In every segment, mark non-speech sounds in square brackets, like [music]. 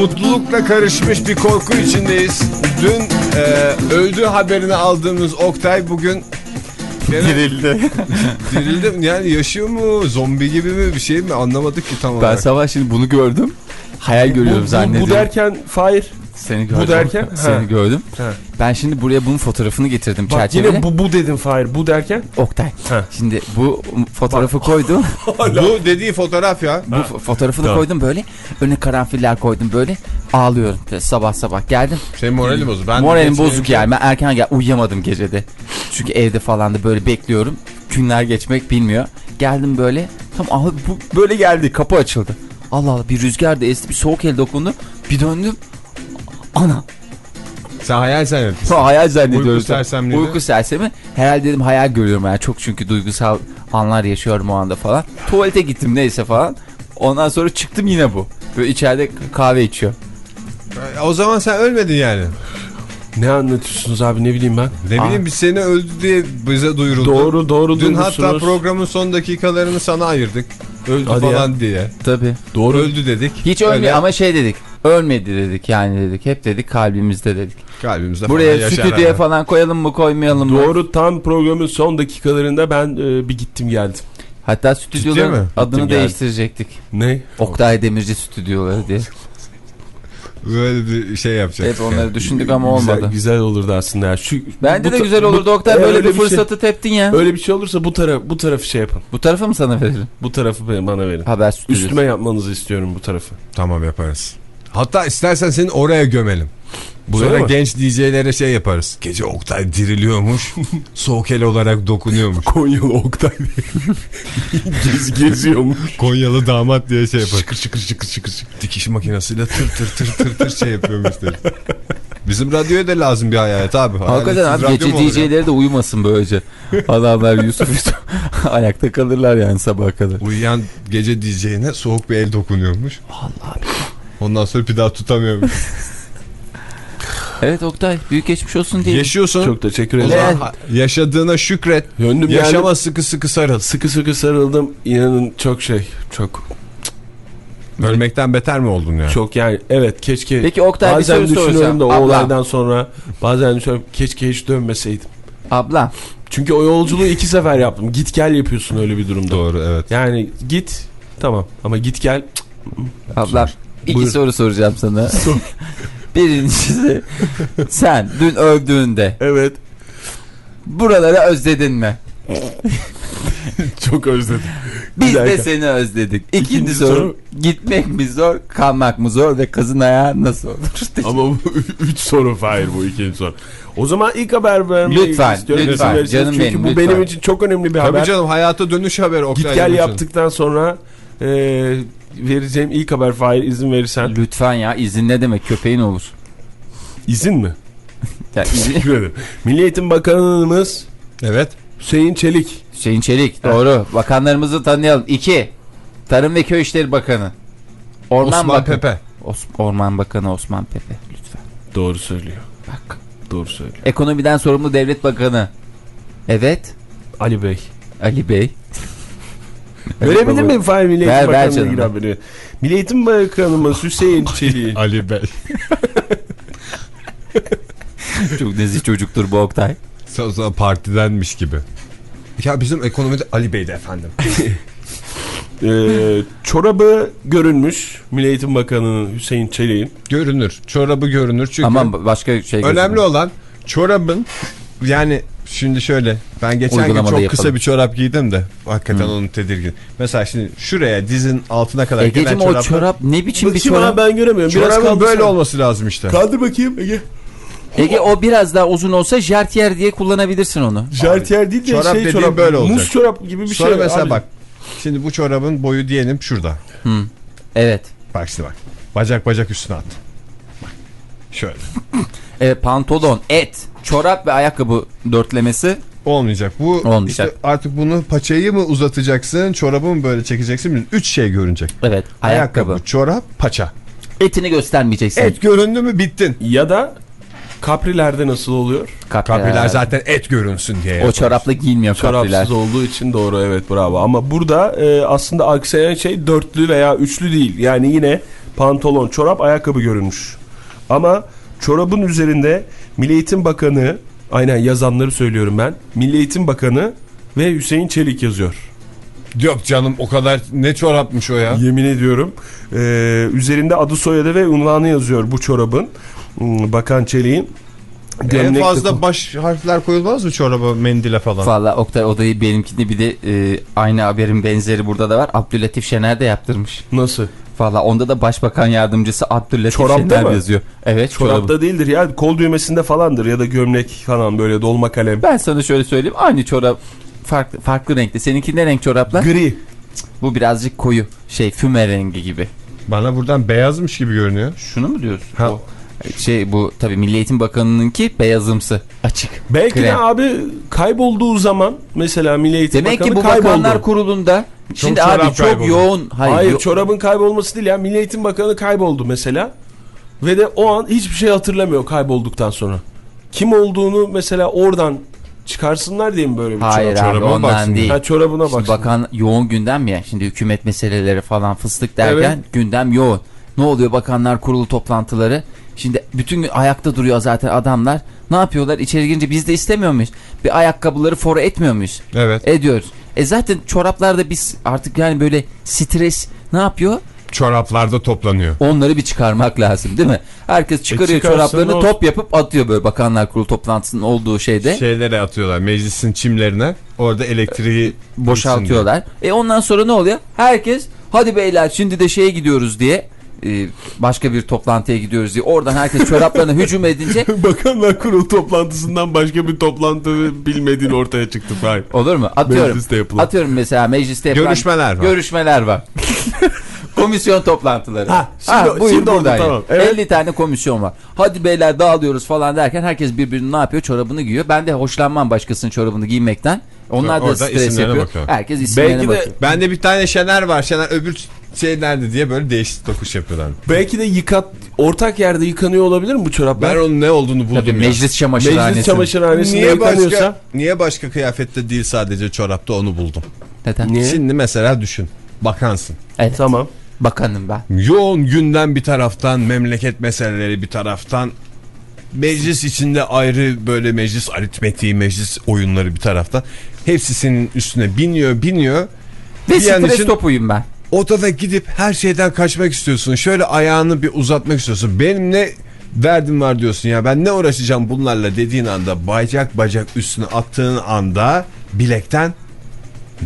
Mutlulukla karışmış bir korku içindeyiz. Dün e, öldüğü haberini aldığımız Oktay bugün gene Dirildi. [laughs] dirildi? Yani yaşıyor mu? Zombi gibi mi? Bir şey mi? Anlamadık ki tam ben olarak. sabah şimdi bunu gördüm. Hayal görüyorum Bu, bu, zannediyorum. bu derken Fahir. Seni gördüm. derken? Seni Ha. gördüm. Ha. Ben şimdi buraya bunun fotoğrafını getirdim Bak çerçevele. yine bu, bu dedim Fahir. Bu derken. Oktay. Ha. Şimdi bu fotoğrafı koydum. [laughs] Bu dediği fotoğraf ya. bu fo- fotoğrafını Tamam. koydum böyle. Önüne karanfiller koydum böyle. Ağlıyorum. Böyle sabah sabah geldim. Şey moralim bozuk. Ben Moralim bozuk yani. Ben erken gel uyuyamadım gecede. Çünkü evde falan da böyle bekliyorum. Günler geçmek bilmiyor. Geldim böyle. Tam abi bu böyle geldi. Kapı açıldı. Allah Allah bir rüzgar da esti. Bir soğuk el dokundu. Bir döndüm. Ana. Sen hayal zannettin. Sonra hayal zannediyorum. Uyku sersemliği mi? Uyku sersemi. Herhalde dedim hayal görüyorum yani. Çok çünkü duygusal anlar yaşıyorum o anda falan. Tuvalete gittim neyse falan. Ondan sonra çıktım yine bu. Böyle içeride kahve içiyor. O zaman sen ölmedin yani. Ne anlatıyorsunuz abi ne bileyim ben. Ne Aa. bileyim biz seni öldü diye bize duyuruldu. Doğru doğru Dün hatta programın son dakikalarını sana ayırdık. Öldü Hadi falan diye. Tabii. Doğru öldü dedik. Hiç Öyle ölmüyor ama şey dedik. Ölmedi dedik yani dedik. Hep dedik kalbimizde dedik. kalbimizde Buraya falan stüdyoya ama. falan koyalım mı koymayalım mı? Doğru tam programın son dakikalarında ben e, bir gittim geldim. Hatta stüdyoların mi? adını Gittim, geldim. değiştirecektik. Ne? Oktay Demirci stüdyoları diye. Böyle bir şey yapacak. Hep onları düşündük ama Güzel, olmadı. güzel olurdu aslında ya. Şu, Bence de güzel olurdu bu- Oktay. Böyle öyle bir bir şey- fırsatı teptin ya. Öyle bir şey olursa bu taraf bu tarafı şey yapın. Bu tarafı mı sana verelim? Bu tarafı bana verin. Haber stüdyosu. Üstüme yapmanızı istiyorum bu tarafı. Tamam yaparız. Hatta istersen seni oraya gömelim. Buraya Sonra genç DJ'lere şey yaparız. Gece Oktay diriliyormuş. [laughs] soğuk el olarak dokunuyormuş. Konyalı Oktay [laughs] Gez, geziyormuş. Konyalı damat diye şey yapar. Şıkır şıkır şıkır şıkır şıkır. Dikiş makinesiyle tır tır tır tır tır şey yapıyormuş [laughs] dedi. Bizim radyoya da lazım bir hayalet abi. Hakikaten abi radyo gece ya? DJ'leri de uyumasın böylece. Adamlar Yusuf Yusuf ayakta kalırlar yani sabaha kadar. Uyuyan gece DJ'ine soğuk bir el dokunuyormuş. Vallahi. Ondan sonra bir daha tutamıyormuş. [laughs] Evet Oktay büyük geçmiş olsun diye. Yaşıyorsun. Çok teşekkür o ederim. zaman yaşadığına şükret. Döndüm Yaşama geldim. sıkı sıkı sarıl. Sıkı sıkı sarıldım. İnanın çok şey. Çok Ölmekten beter mi oldun yani? çok yani evet keşke. Peki Oktay bir bazen soru düşünüyorum da o Abla. olaydan sonra bazen düşünüyorum keşke hiç dönmeseydim. Abla Çünkü o yolculuğu iki sefer yaptım. Git gel yapıyorsun öyle bir durumda. Doğru evet. Yani git tamam ama git gel abla iki Buyur. soru soracağım sana. [laughs] [laughs] Birincisi sen dün öldüğünde evet buraları özledin mi? [laughs] çok özledim. Biz de seni özledik. İkinci, İkinci soru, soru. gitmek mi zor kalmak mı zor ve kızın ayağı nasıl olur? Ama bu üç soru Fahir bu ikinci soru. O zaman ilk haber vermeyi Lütfen, istiyorum. lütfen. Canım Çünkü benim, bu lütfen. benim için çok önemli bir Tabii haber. canım hayata dönüş haberi Oktay Git gel yaptıktan sonra e, vereceğim ilk haber Fahir izin verirsen. Lütfen ya izin ne demek köpeğin olur. İzin mi? [laughs] Ya izin, Teşekkür ederim. Milli Eğitim Bakanımız Evet. Hüseyin Çelik. Hüseyin Çelik doğru. Bakanlarımızı tanıyalım. İki. Tarım ve Köy İşleri Bakanı. Orman Osman Bakanı. Pepe. Os- Orman Bakanı Osman Pepe lütfen. Doğru söylüyor. Bak. Doğru söylüyor. Ekonomiden sorumlu devlet bakanı. Evet. Ali Bey. Ali Bey. Verebilir miyim Fahir Milli Ver, Eğitim ver canım. ilgili haberi? Milli Eğitim Bakanımız Hüseyin Çelik. Ali Bey. [laughs] Çok nezih çocuktur bu Oktay. Sonra partidenmiş gibi. Ya bizim ekonomide Ali Bey'di efendim. [laughs] Ee, çorabı görünmüş Milli Eğitim Bakanı'nın Hüseyin Çelik'in. Görünür. Çorabı görünür çünkü. Ama başka şey Önemli gözükmüyor. olan çorabın yani şimdi şöyle ben geçen gün çok yapalım. kısa bir çorap giydim de hakikaten onun tedirgin. Mesela şimdi şuraya dizin altına kadar Egeciğim gelen o çoraplar- çorap ne biçim bir çorap? ben göremiyorum. Biraz Çorabın kaldır böyle olması lazım işte. Kaldır bakayım Ege. Ege o biraz daha uzun olsa jartiyer diye kullanabilirsin onu. Jartiyer değil de Çorap şey çorap. böyle olacak. Muz çorap gibi bir Sonra şey. mesela abi. bak. Şimdi bu çorabın boyu diyelim şurada. Evet. Bak şimdi bak. Bacak bacak üstüne at. Bak. Şöyle. [laughs] Evet pantolon, et, çorap ve ayakkabı dörtlemesi Olmayacak. Bu Olmayacak. işte artık bunu paçayı mı uzatacaksın, çorabı mı böyle çekeceksin? Üç şey görünecek. evet ayakkabı. Ayakkabı, çorap, paça. Etini göstermeyeceksin. Et göründü mü bittin. Ya da kaprilerde nasıl oluyor? Kapriler. Kapriler zaten et görünsün diye. O yapar. çorapla giyilmiyor kapriler. Çorapsız olduğu için doğru evet bravo. Ama burada e, aslında aksayan şey dörtlü veya üçlü değil. Yani yine pantolon, çorap, ayakkabı görünmüş. Ama çorabın üzerinde Milli Eğitim Bakanı, aynen yazanları söylüyorum ben. Milli Eğitim Bakanı ve Hüseyin Çelik yazıyor. Yok canım o kadar ne çorapmış o ya. Yemin ediyorum. E, üzerinde adı soyadı ve unvanı yazıyor bu çorabın. Hmm, Bakan Çelik'in. En fazla baş harfler koyulmaz mı çoraba, mendile falan? Valla Oktay odayı benimkinde bir de e, aynı haberin benzeri burada da var. Abdülatif Şener de yaptırmış. Nasıl? Valla onda da Başbakan Yardımcısı Abdülatif Çorapta mı? yazıyor. Evet çorabı. Çorapta değildir ya kol düğmesinde falandır ya da gömlek falan böyle dolma kalem. Ben sana şöyle söyleyeyim. Aynı çorap farklı, farklı renkte. Seninki ne renk çoraplar? Gri. Bu birazcık koyu. Şey füme rengi gibi. Bana buradan beyazmış gibi görünüyor. Şunu mu diyorsun? Ha. O, şey bu tabii Milli Eğitim Bakanı'nınki beyazımsı. Açık. Belki de Krem. abi kaybolduğu zaman mesela Milli Eğitim Demek Bakanı ki bu kayboldu. bakanlar kurulunda şimdi çorap abi çok kayboldu. yoğun. Hayır, Hayır yo- çorabın kaybolması değil ya Milli Eğitim Bakanı kayboldu mesela. Ve de o an hiçbir şey hatırlamıyor kaybolduktan sonra. Kim olduğunu mesela oradan çıkarsınlar diye mi böyle bir Hayır çorap? abi çorabına ondan baksın. değil. Ha çorabına Şimdi bak. bakan yoğun gündem ya. Şimdi hükümet meseleleri falan fıstık derken Evet. gündem yoğun. Ne oluyor bakanlar kurulu toplantıları? Şimdi bütün gün ayakta duruyor zaten adamlar. Ne yapıyorlar? İçeri girince biz de istemiyor muyuz? Bir ayakkabıları fora etmiyor muyuz? Evet. Ediyoruz. E zaten çoraplarda biz artık yani böyle stres ne yapıyor? Çoraplarda toplanıyor. Onları bir çıkarmak lazım değil mi? Herkes çıkarıyor çıkarsın, çoraplarını top yapıp atıyor böyle bakanlar kurulu toplantısının olduğu şeyde. Şeylere atıyorlar meclisin çimlerine. Orada elektriği boşaltıyorlar. E ondan sonra ne oluyor? Herkes hadi beyler şimdi de şeye gidiyoruz diye e, başka bir toplantıya gidiyoruz diye oradan herkes çoraplarına hücum edince [laughs] Bakanlar Kurulu toplantısından başka bir toplantı bilmediğin ortaya çıktı. Hayır. olur mu? Atıyorum. Mecliste yapılan. Atıyorum mesela mecliste yapılan Görüşmeler var. Görüşmeler var. [laughs] komisyon toplantıları. Ha, şimdi- buyur şimdi oldu, tamam. Evet. 50 tane komisyon var. Hadi beyler dağılıyoruz falan derken herkes birbirini ne yapıyor? Çorabını giyiyor. Ben de hoşlanmam başkasının çorabını giymekten. Onlar da Orada stres yapıyor. bakıyor. Herkes isimlerine Belki de bakıyor. Bende bir tane Şener var. Şener öbür şey nerede diye böyle değişik dokuş yapıyorlar. belki de yıkat ortak yerde yıkanıyor olabilir mi bu çoraplar? Ben onun ne olduğunu buldum Tabii ya. meclis çamaşırhanesi. Meclis çamaşırhanesinde Niye yıkanıyorsa. başka, niye başka kıyafette değil sadece çorapta onu buldum. Neden? Niye? Şimdi mesela düşün. Bakansın. Evet. Tamam. Bakanım ben. Yoğun gündem bir taraftan, memleket meseleleri bir taraftan, meclis içinde ayrı böyle meclis aritmetiği, meclis oyunları bir taraftan. Hepsi senin üstüne biniyor, biniyor. Ve Bir stres için- topuyum ben. Odada gidip her şeyden kaçmak istiyorsun. Şöyle ayağını bir uzatmak istiyorsun. Benim ne derdim var diyorsun ya. Ben ne uğraşacağım bunlarla dediğin anda bacak bacak üstüne attığın anda bilekten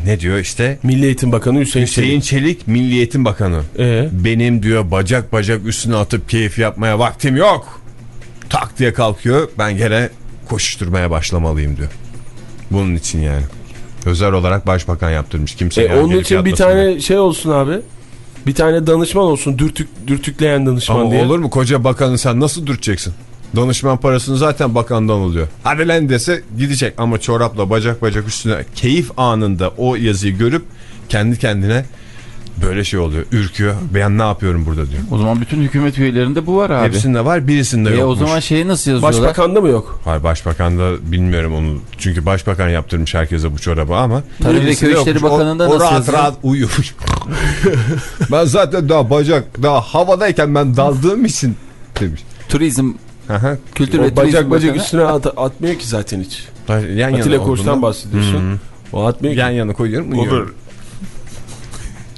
ne diyor işte Milli Eğitim Bakanı Hüseyin, Hüseyin Çelik. Çelik Milli Eğitim Bakanı. Ee? Benim diyor bacak bacak üstüne atıp keyif yapmaya vaktim yok. Tak diye kalkıyor. Ben gene koşuşturmaya başlamalıyım diyor. Bunun için yani. Özel olarak başbakan yaptırmış. Kimse E, onun için bir diye. tane şey olsun abi. Bir tane danışman olsun. Dürtük, dürtükleyen danışman Ama diye. olur mu koca bakanı sen nasıl dürteceksin? Danışman parasını zaten bakandan oluyor. Hadi lan dese gidecek ama çorapla bacak bacak üstüne keyif anında o yazıyı görüp kendi kendine böyle şey oluyor. Ürküyor. Ben ne yapıyorum burada diyor. O zaman bütün hükümet üyelerinde bu var abi. Hepsinde var birisinde E o yokmuş. zaman şeyi nasıl yazıyorlar? Başbakan'da mı yok? Hayır başbakan da bilmiyorum onu. Çünkü başbakan yaptırmış herkese bu çorabı ama. Tarım ve Köy İşleri. Bakanı'nda o, o nasıl rahat yazıyor? rahat uyuyor. [laughs] ben zaten daha bacak daha havadayken ben daldığım için demiş. Turizm, Aha. Kültür ve O Turizm bacak bacak Bakanı. üstüne at- atmıyor ki zaten hiç. Yan yana Atilla Koç'tan bahsediyorsun. O atmıyor ki. Yan yana koyuyorum uyuyorum. Olur.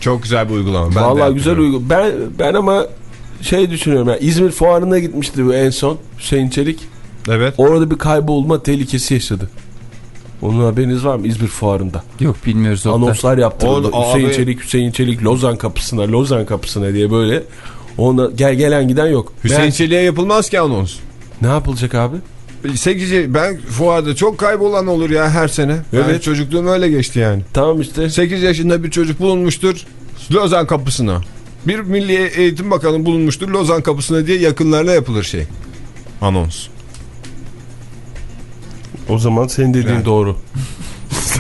Çok güzel bir uygulama. Ben Vallahi güzel uygun. Ben ben ama şey düşünüyorum ya İzmir fuarına gitmişti bu en son Hüseyin Çelik. Evet. Orada bir kaybolma tehlikesi yaşadı. Onun haberiniz var mı İzmir fuarında? Yok bilmiyoruz Oktay. Anonslar yaptırıldı. O- Hüseyin abi- Çelik, Hüseyin Çelik Lozan kapısına, Lozan kapısına diye böyle. Ona gel gelen giden yok. Hüseyin Meğer- Çelik'e yapılmaz ki anons. Ne yapılacak abi? 8 ben fuarda çok kaybolan olur ya her sene. Evet. Evet. çocukluğum öyle geçti yani. Tamam işte. 8 yaşında bir çocuk bulunmuştur Lozan kapısına. Bir Milli Eğitim Bakanı bulunmuştur Lozan kapısına diye yakınlarına yapılır şey. Anons. O zaman senin dediğin Yani. doğru. [laughs]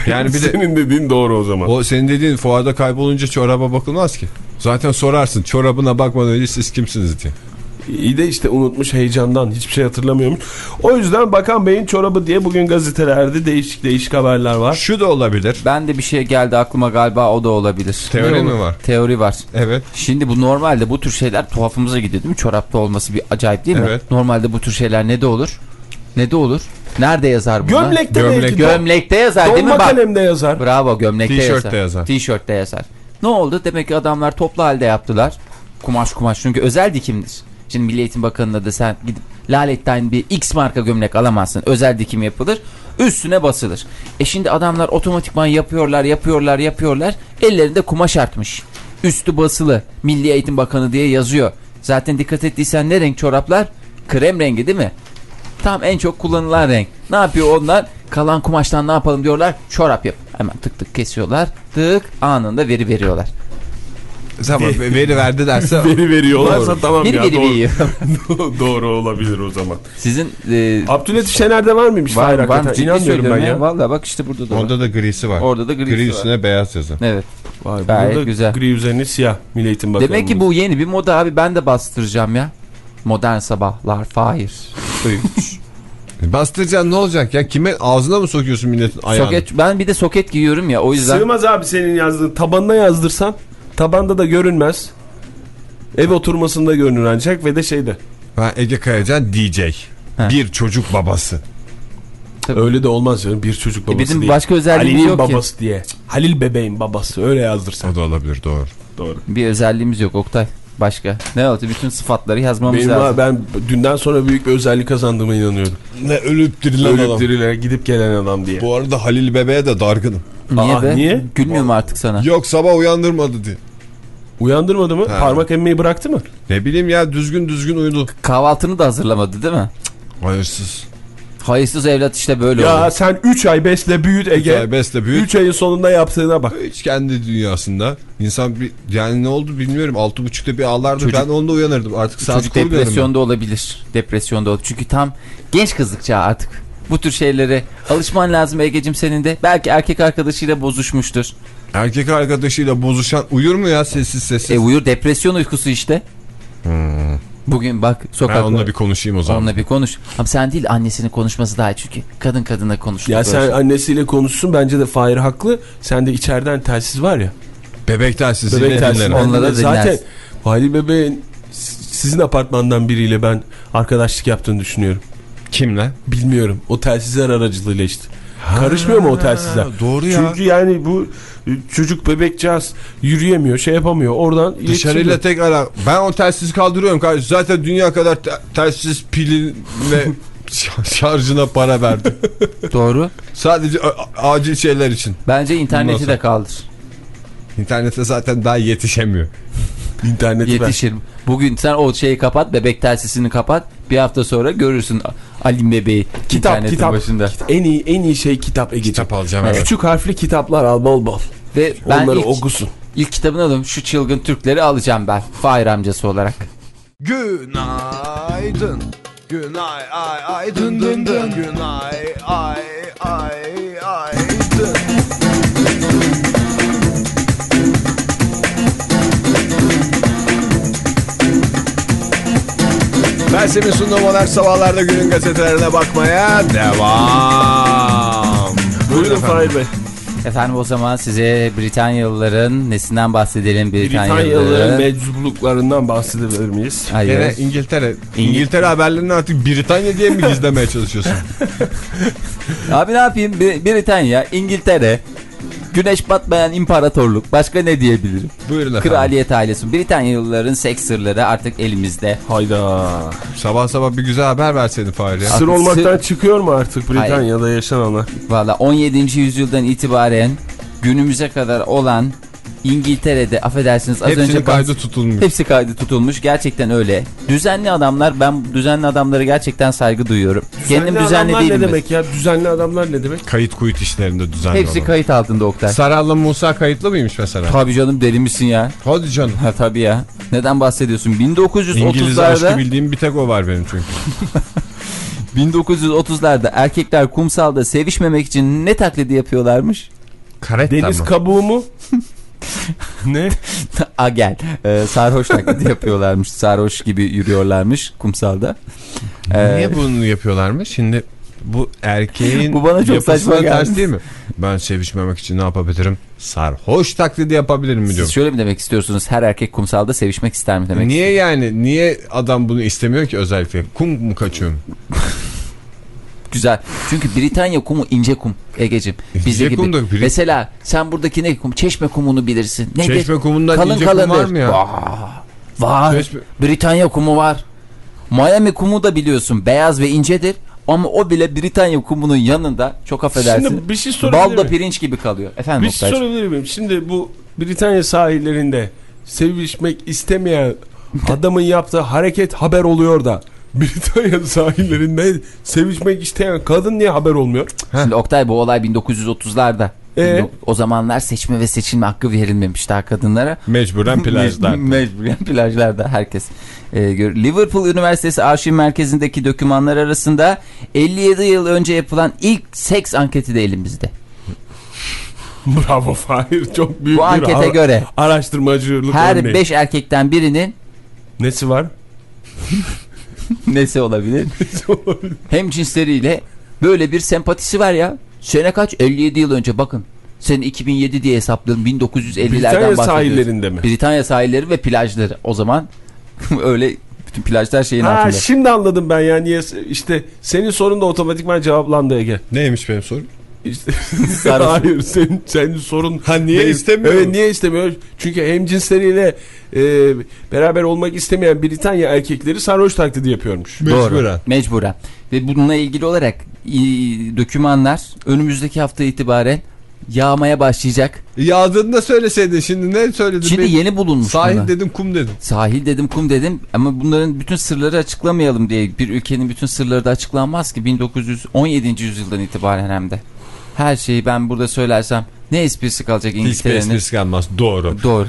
Yani bir de Senin dediğin doğru o zaman. o senin dediğin fuarda kaybolunca çoraba bakılmaz ki. Zaten sorarsın çorabına bakmadan önce siz kimsiniz diye. İyi de işte unutmuş heyecandan hiçbir şey hatırlamıyormuş. O yüzden Bakan Bey'in çorabı diye bugün gazetelerde değişik değişik haberler var. Şu da olabilir. Ben de bir şey geldi aklıma galiba o da olabilir. Teori Ne mi olur? var? Teori var. Evet. Şimdi bu normalde bu tür şeyler tuhafımıza gidiyor değil mi? Çorapta olması bir acayip değil mi? Evet. Normalde bu tür şeyler ne de olur? Ne de olur? Nerede yazar bunlar? Gömlekte Gömlek. belki. Gömlekte yazar değil mi? Donma Bak. kalemde yazar. Bravo gömlekte yazar. yazar. Tişörtte yazar. Ne oldu? Demek ki adamlar toplu halde yaptılar. Kumaş kumaş çünkü özel dikimdir. Şimdi Milli Eğitim Bakanı'na da sen gidip Laletten bir X marka gömlek alamazsın. Özel dikim yapılır. Üstüne basılır. E şimdi adamlar otomatikman yapıyorlar, yapıyorlar, yapıyorlar. Ellerinde kumaş artmış. Üstü basılı. Milli Eğitim Bakanı diye yazıyor. Zaten dikkat ettiysen ne renk çoraplar? Krem rengi değil mi? Tam en çok kullanılan renk. Ne yapıyor onlar? Kalan kumaştan ne yapalım diyorlar? Çorap yap. Hemen tık tık kesiyorlar.Tık anında veri veriyorlar. Tamam veri verdi derse [laughs] Veri veriyorlarsa Doğru. tamam Bir ya veri doğru, veriyor. [laughs] doğru olabilir o zaman. Sizin e, Abdülhatif Şener'de var mıymış? var, var. Ciddi İnanmıyorum ben ya. ya. Valla bak işte burada da var. Onda da grisi var. Orada da grisi Gri var. üstüne beyaz yazı. Evet. Vay, Gayet burada güzel. Gri üzerine siyah Milli Eğitim Bakanlığı. Demek ki bu yeni bir moda abi ben de bastıracağım ya. Modern sabahlar Fahir. [laughs] Bastıracaksın ne olacak ya? Kime ağzına mı sokuyorsun milletin ayağını? soket ben bir de soket giyiyorum ya o yüzden. Sığmaz abi senin yazdığın. Tabanına yazdırsan tabanda da görünmez. Ev oturmasında görünür ancak ve de şeyde. Ben Ege Kayacan DJ. He. Bir çocuk babası. Öyle de olmaz canım. Bir çocuk babası E bizim değil. başka özelliğimiz Halil'in yok ki. babası diye. Halil bebeğin babası. Öyle yazdırsan. O da olabilir doğru. Doğru. Bir özelliğimiz yok Oktay. Başka. Ne oldu? Bütün sıfatları yazmamız Benim lazım. ben dünden sonra büyük bir özellik kazandığıma inanıyorum. Ne ölüp dirilen Ölüp dirile gidip gelen adam diye. Bu arada Halil bebeğe de dargınım. Niye Aa, be? niye? Gülmüyor mu artık sana? Yok sabah uyandırmadı diye. Uyandırmadı mı? Ha. Parmak emmeyi bıraktı mı? Ne bileyim ya düzgün düzgün uyudu. Kahvaltını da hazırlamadı değil mi? Hayırsız. Hayırsız evlat işte böyle Ya oluyor. sen 3 ay besle büyüt Ege. Ege. Besle büyük. 3 ayın sonunda yaptığına bak. Hiç kendi dünyasında. İnsan bir yani ne oldu bilmiyorum. Altı buçukta bir ağlardı. Çocuk- ben onda uyanırdım. Artık saat Çocuk ben. depresyonda olabilir. Depresyonda olur. Çünkü tam genç kızlıkça artık. Bu tür şeylere alışman lazım Ege'cim senin de. Belki erkek arkadaşıyla bozuşmuştur. Erkek arkadaşıyla bozuşan uyur mu ya sessiz sessiz? E uyur depresyon uykusu işte. Bugün bak ben sokakta. onunla bir konuşayım o zaman. Onunla bir konuş. Ama sen değil annesinin konuşması daha iyi çünkü. Kadın kadına konuştuk. Ya sen şey. annesiyle konuşsun bence de Fahir haklı. Sen de içeriden telsiz var ya. Bebek telsizi. Bebek telsiz. Onlara dinlersin. Zaten Fahri bebeğin sizin apartmandan biriyle ben arkadaşlık yaptığını düşünüyorum. Kimle? Bilmiyorum. O telsizler aracılığıyla işte. Karışmıyor mu o telsizler? Doğru ya. Çünkü yani bu e, çocuk bebekcağız yürüyemiyor, şey yapamıyor. Oradan Dışarıyla tek ara. Ben o telsizi kaldırıyorum kardeşim. Zaten dünya kadar te- telsiz pilin ve [laughs] ş- şarjına para verdim. Doğru. Sadece acil şeyler için. Bence interneti Bundan de kaldır. İnternete zaten daha yetişemiyor. interneti. Yetişir. Bugün sen o şeyi kapat. Bebek telsizini kapat. Bir hafta sonra görürsün Alim bebeği Kitap, kitap. başında. En iyi en iyi şey kitap Ege. Kitap alacağım Evet. Küçük harfli kitaplar al bol bol. Ve ben Onları ilk, okusun. ilk kitabını alıyorum. Şu çılgın Türkleri alacağım ben. Fahir amcası olarak. Günaydın. Günay ay ay dın dın dın. Günay ay ay ay dın. Ben senin sunduğum modern sabahlarda günün gazetelerine bakmaya devam. Buyurun. Fahir Bey. Efendim o zaman size Britanyalıların nesinden bahsedelim Britanyalıların Britanyalıların. meczuplarından bahsedebilir miyiz? Hayır. Gene İngiltere. İngiltere haberlerini artık Britanya diye mi gizlemeye çalışıyorsun? [laughs] Abi ne yapayım? Britanya, İngiltere, güneş batmayan imparatorluk. Başka ne diyebilirim? Buyurun efendim. Kraliyet ailesi. Britanyalıların seks sırları artık elimizde. Hayda. Sabah sabah bir güzel haber verseydin Fahri. Sır Artık olmaktan çıkıyor mu artık Britanya'da yaşananlar? Valla 17. yüzyıldan itibaren günümüze kadar olan İngiltere'de affedersiniz az Hepsinin önce kaydı tutulmuş. Hepsi kaydı tutulmuş. Gerçekten öyle. Düzenli adamlar ben düzenli adamlara gerçekten saygı duyuyorum. Kendim düzenli adamlar değilim. ne demek ya? Düzenli adamlar ne demek? Kayıt kuyut işlerinde düzenli Hepsi olan. kayıt altında Oktay. Saral'la Musa kayıtlı mıymış mesela? Tabii canım deli misin ya? Hadi canım. Ha tabii ya. Neden bahsediyorsun? İngiliz aşkı 1930'larda bildiğim bir tek o var benim çünkü. [laughs] 1930'larda erkekler kumsalda sevişmemek için ne taklidi yapıyorlarmış? Karetta Deniz mı? kabuğu mu? [laughs] [laughs] ne? [laughs] A gel. Ee, sarhoş taklidi yapıyorlarmış. Sarhoş gibi yürüyorlarmış kumsalda. Ee, Niye bunu yapıyorlarmış? Şimdi bu erkeğin [laughs] Bu bana çok saçma ters değil mi? Ben sevişmemek için ne yapabilirim? Sarhoş taklidi yapabilirim mi Siz diyorum. şöyle mi demek istiyorsunuz? Her erkek kumsalda sevişmek ister mi demek? Niye yani? Niye adam bunu istemiyor ki özellikle? Kum mu kaçıyorum? Güzel. Çünkü Britanya kumu ince kum Egeciğim. İnce Bizde kum gibi. da Brit- Mesela sen buradaki ne kum? Çeşme kumunu bilirsin. Nedir? Çeşme kumundan Kalın ince kum kalındır. var mı ya? Vaa, var. Çeşme- Britanya kumu var. Miami kumu da biliyorsun beyaz ve incedir. Ama o bile Britanya kumunun yanında çok affedersin. Şimdi bir şey sorabilir Balda miyim? pirinç gibi kalıyor. Efendim Bir şey sorabilir miyim? Şimdi bu Britanya sahillerinde sevişmek istemeyen [laughs] adamın yaptığı hareket haber oluyor da Britanya [laughs] sahillerinde sevişmek isteyen kadın niye haber olmuyor? Şimdi Oktay bu olay 1930'larda. Ee? O zamanlar seçme ve seçilme hakkı verilmemiş daha kadınlara. Mecburen [laughs] plajlar. [laughs] Mecburen plajlarda herkes. e, Liverpool Üniversitesi Arşiv Merkezi'ndeki dokümanlar arasında 57 yıl önce yapılan ilk seks anketi de elimizde. Bravo Fahir çok büyük Bu bir ankete ara- göre araştırmacılık her örneği. 5 erkekten birinin Nesi var? [laughs] [laughs] nesi olabilir? Hem cinsleriyle böyle bir sempatisi var ya. Sene kaç? 57 yıl önce bakın. Sen 2007 diye hesapladın 1950'lerden Britanya sahillerinde mi? Britanya sahilleri ve plajları. O zaman [laughs] öyle bütün plajlar şeyin Ha, altında. şimdi anladım ben yani işte senin sorun da otomatikman cevaplandı Ege. Neymiş benim sorum? İşte, [laughs] [laughs] hayır senin, senin sorun Ha, niye Benim- istemiyor? Evet niye istemiyor? Çünkü hemcinsleriyle e, beraber olmak istemeyen Britanya erkekleri sarhoş taklidi yapıyormuş. Doğru. Mecburen. Mecburen. Ve bununla ilgili olarak i, dokümanlar önümüzdeki hafta itibaren yağmaya başlayacak. Yağdığını da söyleseydin şimdi ne söyledin? Şimdi Benim- yeni bulunmuş Sahil bunlar. dedim kum dedim. Sahil dedim kum dedim ama bunların bütün sırları açıklamayalım diye bir ülkenin bütün sırları da açıklanmaz ki 1917. yüzyıldan itibaren hem de. Her şeyi ben burada söylersem ne esprisi kalacak Hiçbir İngiltere'nin? esprisi kalmaz. Doğru. Doğru. [laughs]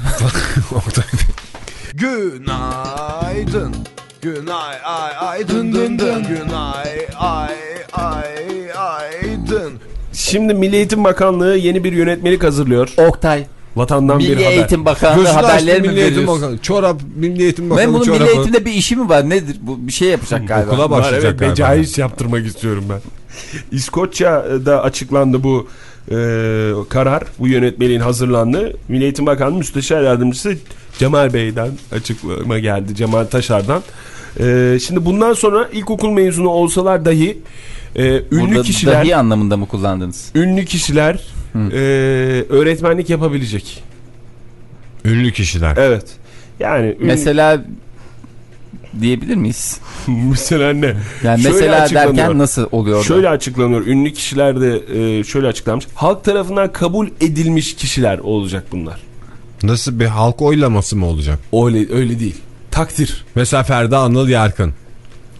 Günaydın. Günay ay ay dın dın dın. Günay ay ay ay dın. Şimdi Milli Eğitim Bakanlığı yeni bir yönetmelik hazırlıyor. Oktay. Vatandan bir Milli haber. Eğitim Bakanlığı Gözünü haberleri mi Milli Eğitim? Bakanı. Çorap Milli Eğitim Ben Bakanı bunun çorabı. Milli Eğitim'de bir işi mi var? Nedir? Bu bir şey yapacak galiba. Okula Var, başlayacak evet, galiba. becaiz yaptırmak istiyorum ben. İskoçya'da açıklandı bu e, karar. Bu yönetmeliğin hazırlandığı. Milli Eğitim Bakanlığı Müsteşar Yardımcısı Cemal Bey'den açıklama geldi. Cemal Taşar'dan. E, şimdi bundan sonra ilkokul mezunu olsalar dahi e, ünlü Burada kişiler dahi anlamında mı kullandınız? ünlü kişiler Hı. e, öğretmenlik yapabilecek. Ünlü kişiler. Evet. Yani ünlü, Mesela diyebilir miyiz? [laughs] mesela ne? Yani Şöyle mesela açıklanıyor. derken nasıl oluyor? Şöyle açıklanıyor. Ünlü kişiler de e, şöyle açıklanmış. Halk tarafından kabul edilmiş kişiler olacak bunlar. Nasıl bir halk oylaması mı olacak? Öyle öyle değil. Takdir. Mesela Ferda Anıl Yarkın.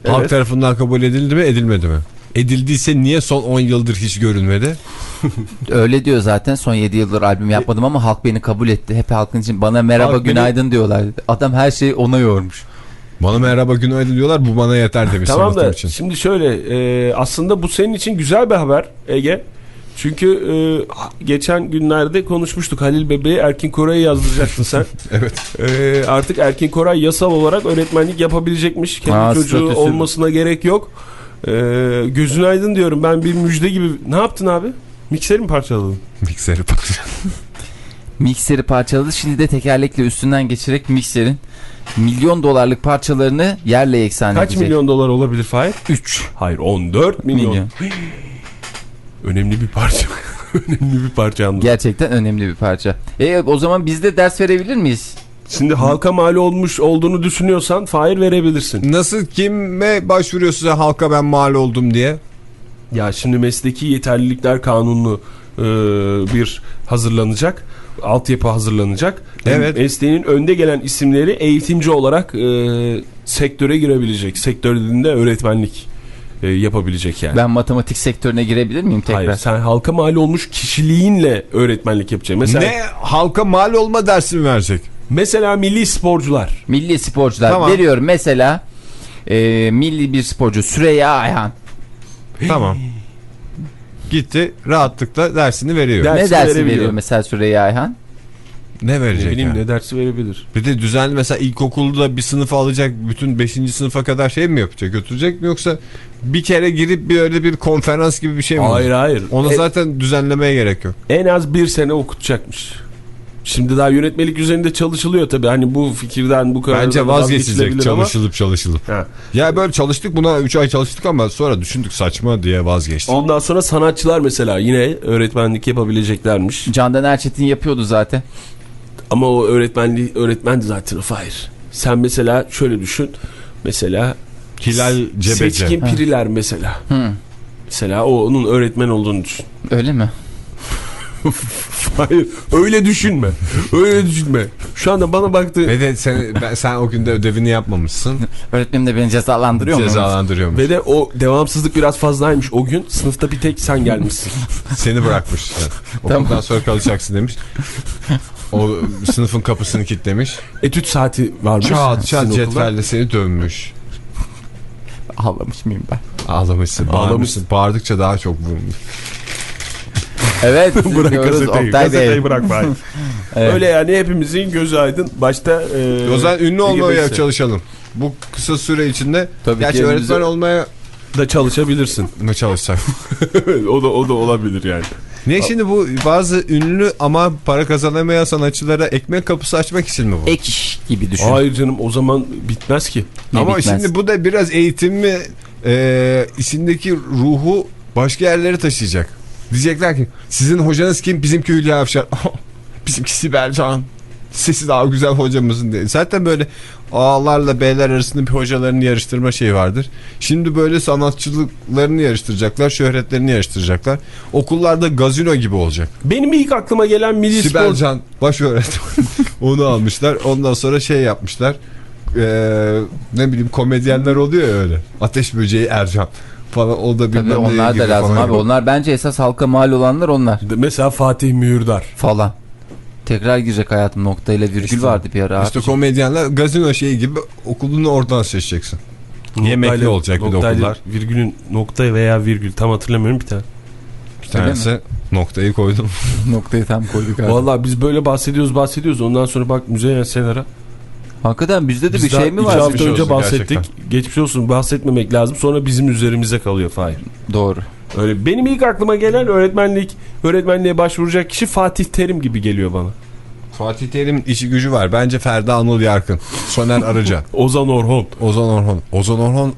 Halk Evet. tarafından kabul edildi mi edilmedi mi? Edildiyse niye son 10 yıldır hiç görünmedi? [laughs] Öyle diyor zaten. Son 7 yıldır albüm yapmadım ama halk beni kabul etti. Hep halkın için bana merhaba Halk beni- günaydın diyorlar. Adam her şeyi ona yormuş. Bana merhaba günaydın diyorlar bu bana yeter demiş Tamam da için. şimdi şöyle e, aslında bu senin için güzel bir haber Ege. Çünkü e, geçen günlerde konuşmuştuk Halil Bebe'ye Erkin Koray'ı yazdıracaktın sen. [laughs] Evet. E, artık Erkin Koray yasal olarak öğretmenlik yapabilecekmiş. Kendi Aa, çocuğu statüsü- olmasına gerek yok. E, gözün aydın diyorum ben bir müjde gibi. Ne yaptın abi? Mikseri mi parçaladın? Mikseri parça. [laughs] Mikseri parçaladı. Şimdi de tekerlekle üstünden geçerek mikserin milyon dolarlık parçalarını yerle yeksan Kaç edecek. milyon dolar olabilir Fahir? 3 Hayır 14 milyon. milyon. Önemli bir parça. [laughs] Önemli bir parça yalnız. Gerçekten önemli bir parça. E o zaman biz de ders verebilir miyiz? Şimdi halka mal olmuş olduğunu düşünüyorsan Fahir verebilirsin. Nasıl kime başvuruyor size halka ben mal oldum diye? Ya şimdi mesleki yeterlilikler kanunu e, bir hazırlanacak. Altyapı hazırlanacak. Evet. Mesleğinin önde gelen isimleri eğitimci olarak e, sektöre girebilecek. Sektör dediğinde öğretmenlik e, yapabilecek yani. Ben matematik sektörüne girebilir miyim tekrar? Hayır sen halka mal olmuş kişiliğinle öğretmenlik yapacaksın. Mesela, Ne halka mal olma dersi mi verecek? mesela milli sporcular. Milli sporcular Tamam. veriyorum mesela e, milli bir sporcu Süreyya Ayhan. Tamam. Gitti rahatlıkla dersini veriyor. Der- ne Dersi dersi verebiliyor. veriyor mesela Süreyya Ayhan? ne Ne verecek bileyim yani? ne dersi verebilir. Bir de düzenli mesela ilkokulda bir sınıfa alacak bütün 5. sınıfa kadar şey mi yapacak götürecek mi yoksa bir kere girip bir öyle bir konferans gibi bir şey mi Hayır olacak? hayır. Onu E- zaten düzenlemeye gerek yok. en az bir sene okutacakmış. Şimdi daha yönetmelik üzerinde çalışılıyor tabii. Hani bu fikirden bu kadar Bence vazgeçilecek vazgeçilebilir ama- çalışılıp çalışılıp. Ha. Ya böyle çalıştık buna 3 ay çalıştık ama sonra düşündük saçma diye vazgeçtik. Ondan sonra sanatçılar mesela yine öğretmenlik yapabileceklermiş. Candan Erçetin yapıyordu zaten. Ama o öğretmenliği öğretmendi zaten o hayır. Sen mesela şöyle düşün. Mesela Hilal Cebeci. Seçkin Piriler mesela. Hı. Mesela o onun öğretmen olduğunu düşün. Öyle mi? [laughs] Hayır öyle düşünme. Öyle düşünme. Şu anda bana baktı Ve de sen, ben, sen o günde ödevini yapmamışsın. [laughs] Öğretmenim de beni cezalandırıyor mu? Cezalandırıyormuş. ve de o devamsızlık biraz fazlaymış. O gün sınıfta bir tek sen gelmişsin. [laughs] Seni bırakmış. Tamam. Okuldan sonra kalacaksın demiş. O sınıfın kapısını kilitlemiş. Etüt saati varmış. Çat çat cetvelle seni dövmüş. Ağlamış mıyım ben? Ağlamışsın. Bağırmışsın. Bağırdıkça daha çok vurmuş. Evet. [laughs] Bırak gazeteyi. Oktay Bey. Gazeteyi bırak bari. [laughs] Evet. Öyle yani hepimizin gözü aydın. Başta e, O zaman ünlü olmaya çalışalım. Bu kısa süre içinde Tabii gerçi ki öğretmen olmaya da çalışabilirsin. mı çalışsak? [laughs] o da o da olabilir yani. ne şimdi bu bazı ünlü ama para kazanamayan sanatçılara ekmek kapısı açmak için mi bu? Ek gibi düşün. Hayır canım o zaman bitmez ki. Ne ama bitmez. şimdi bu da biraz eğitimi e, içindeki ruhu başka yerlere taşıyacak. Diyecekler ki sizin hocanız kim? Bizimki Hülya Avşar. [laughs] Bizimki Sibel Can. Sesi daha güzel hocamızın diye. Zaten böyle A'larla B'ler arasında bir hocalarını yarıştırma şeyi vardır. Şimdi böyle sanatçılıklarını yarıştıracaklar, şöhretlerini yarıştıracaklar. Okullarda gazino gibi olacak. Benim ilk aklıma gelen milli Sibel spor... Can baş öğretmen. [laughs] Onu almışlar. Ondan sonra şey yapmışlar. Ee, ne bileyim komedyenler oluyor ya öyle. Ateş böceği Ercan falan o da bilmem Tabii onlar da lazım falan. abi. Onlar bence esas halka mal olanlar onlar Mesela Fatih Mühürdar. falan. Tekrar girecek hayatım noktayla virgül İşte- vardı bir ara. İşte abi. komedyenler gazino şeyi gibi okulunu oradan seçeceksin. Yemekli Noktayla- olacak bir de noktayla okullar. Virgülün nokta veya virgül tam hatırlamıyorum bir tane. Bir tanesi noktayı koydum. [laughs] Noktayı tam koyduk abi. Vallahi biz böyle bahsediyoruz bahsediyoruz ondan sonra bak Müzeyyen Senar'a. Hakikaten bizde de Biz bir şey mi var? Geçmiş önce olsun bahsettik. gerçekten. Geçmiş olsun bahsetmemek lazım sonra bizim üzerimize kalıyor Fahir. Doğru. Öyle benim ilk aklıma gelen öğretmenlik öğretmenliğe başvuracak kişi Fatih Terim gibi geliyor bana. Fatih Terim'in işi gücü var. Bence Ferda Anıl Yarkın. Soner Arıca. [laughs] Ozan Orhon. Ozan Orhon. Ozan Orhon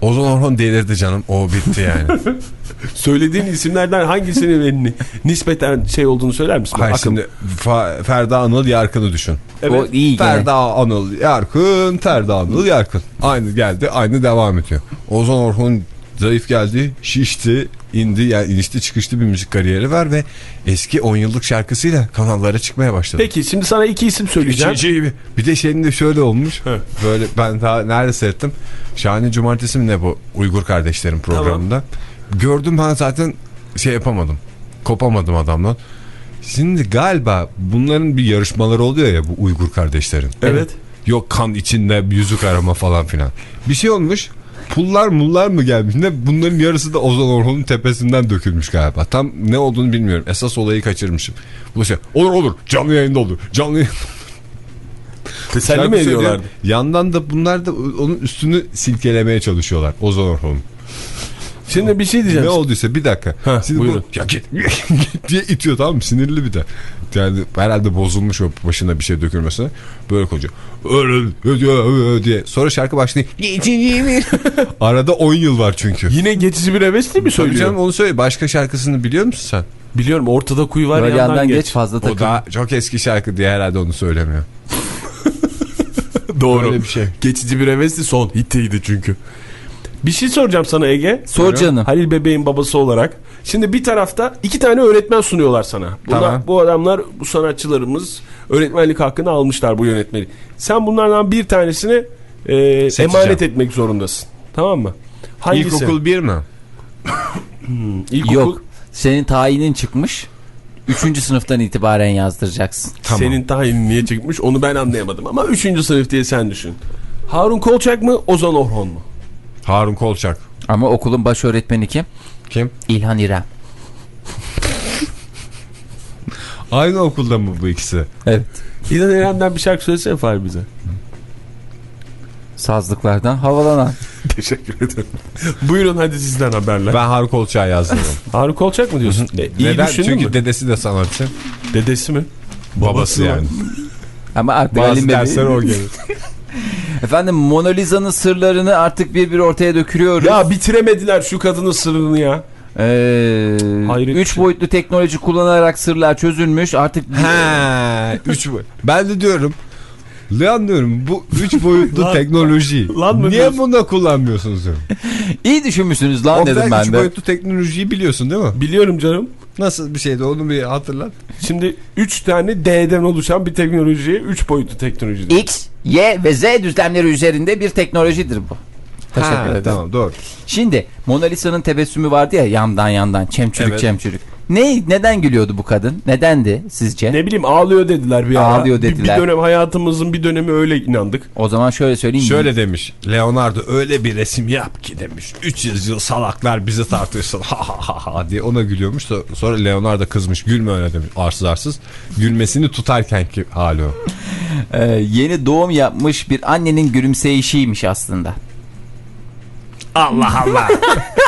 Ozan Orhon delirdi canım. O bitti yani. [laughs] Söylediğin isimlerden hangisinin nispeten şey olduğunu söyler misin? Hayır şimdi Fa- Ferda Anıl Yarkın'ı düşün. O iyi gene. Ferda Anıl Yarkın, Ferda Anıl Yarkın. Aynı geldi, aynı devam ediyor. Ozan Orhun zayıf geldi, şişti, indi, yani inişti çıkıştı bir müzik kariyeri var ve eski 10 yıllık şarkısıyla kanallara çıkmaya başladı. Peki şimdi sana iki isim söyleyeceğim. Şey- şey- bir de şeyin de şöyle olmuş. Böyle ben daha nerede seyrettim? Şahane Cumartesi mi ne bu Uygur kardeşlerin programında. Gördüm ben zaten şey yapamadım. Kopamadım adamdan. Şimdi galiba bunların bir yarışmaları oluyor ya bu Uygur kardeşlerin. Evet. Yok kan içinde yüzük arama falan filan. Bir şey olmuş. Pullar mullar mı gelmiş ne? Bunların yarısı da Ozan Orhun'un tepesinden dökülmüş galiba. Tam ne olduğunu bilmiyorum. Esas olayı kaçırmışım. Bu şey olur olur canlı yayında olur. Canlı yayında [laughs] Teselli mi ediyorlardı? Yandan da bunlar da onun üstünü silkelemeye çalışıyorlar. Ozan Orhun'un. Şimdi bir şey diyeceğim. Ne olduysa bir dakika. Ha, Şimdi buyurun. bu ya git, git diye itiyor tamam mı? Sinirli bir de. Yani herhalde bozulmuş o başına bir şey dökülmesine. Böyle öyle diye. Sonra şarkı başlıyor. [laughs] Arada 10 yıl var çünkü. Yine geçici bir hevesli mi Tabii söylüyor? canım onu söyle. Başka şarkısını biliyor musun sen? Biliyorum ortada kuyu var Böyle yandan, yandan geç. geç fazla O takım. daha çok eski şarkı diye herhalde onu söylemiyor. [laughs] Doğru. Öyle bir şey. Geçici bir hevesli son hitiydi çünkü. Bir şey soracağım sana Ege. Sor canım. Halil Bebeğin babası olarak. Şimdi bir tarafta iki tane öğretmen sunuyorlar sana. Bunlar, Tamam. Bu adamlar, bu sanatçılarımız öğretmenlik hakkını almışlar bu yönetmeni. Sen bunlardan bir tanesini e, Seçeceğim. emanet etmek zorundasın. Tamam mı? Hangisi? İlkokul 1 mi? İlkokul- Yok. Senin tayinin çıkmış. Üçüncü sınıftan itibaren yazdıracaksın. Tamam. Senin tayinin niye çıkmış onu ben anlayamadım ama üçüncü sınıf diye sen düşün. Harun Kolçak mı Ozan Orhon mu? Harun Kolçak. Ama okulun baş öğretmeni kim? Kim? İlhan İrem. Aynı okulda mı bu ikisi? Evet. İlhan Eren'den bir şarkı söylesene Fahri bize. Sazlıklardan havalanan. [laughs] Teşekkür ederim. Buyurun hadi sizden haberler. Ben Harun Kolçak'ı yazdım. [laughs] Harun Kolçak mı diyorsun? E, iyi Neden? düşündün Çünkü mü? dedesi de sanatçı. Dedesi mi? Babası yani. Ama Bazı dersler o gelir. [laughs] Efendim Mona Lisa'nın sırlarını artık bir bir ortaya dökülüyoruz. Ya bitiremediler şu kadının sırrını ya. Ee, Hayret üç şey. boyutlu teknoloji kullanarak sırlar çözülmüş. Artık He, üç boy. Ben de diyorum. Lan diyorum bu üç boyutlu [laughs] Lan- teknoloji. lan mı Niye bunu kullanmıyorsunuz diyorum. iyi düşünmüşsünüz lan dedim Oktay ben üç de. boyutlu teknolojiyi biliyorsun değil mi? Biliyorum canım. Nasıl bir şeydi onu bir hatırlat. Şimdi 3 tane D'den oluşan bir teknolojiye 3 boyutlu teknoloji. X, Y ve Z düzlemleri üzerinde bir teknolojidir bu. Teşekkür ederim. Tamam doğru. Şimdi Mona Lisa'nın tebessümü vardı ya yandan yandan çemçürük Evet. çemçürük. Ne neden gülüyordu bu kadın? Nedendi sizce? Ne bileyim ağlıyor dediler bir ara. Ağlıyor Bir- Bir, dediler. dönem hayatımızın bir dönemi öyle inandık. O zaman şöyle söyleyeyim. Şöyle demiş. Leonardo öyle bir resim yap ki demiş. 300 yıl salaklar bizi tartışsın. [laughs] Ha ha ha ha diye ona gülüyormuş. So- Sonra Leonardo kızmış. Gülme öyle demiş. Arsız arsız. Gülmesini tutarken ki hali o. Ee, yeni doğum yapmış bir annenin gülümseyişiymiş aslında. Allah Allah. [laughs]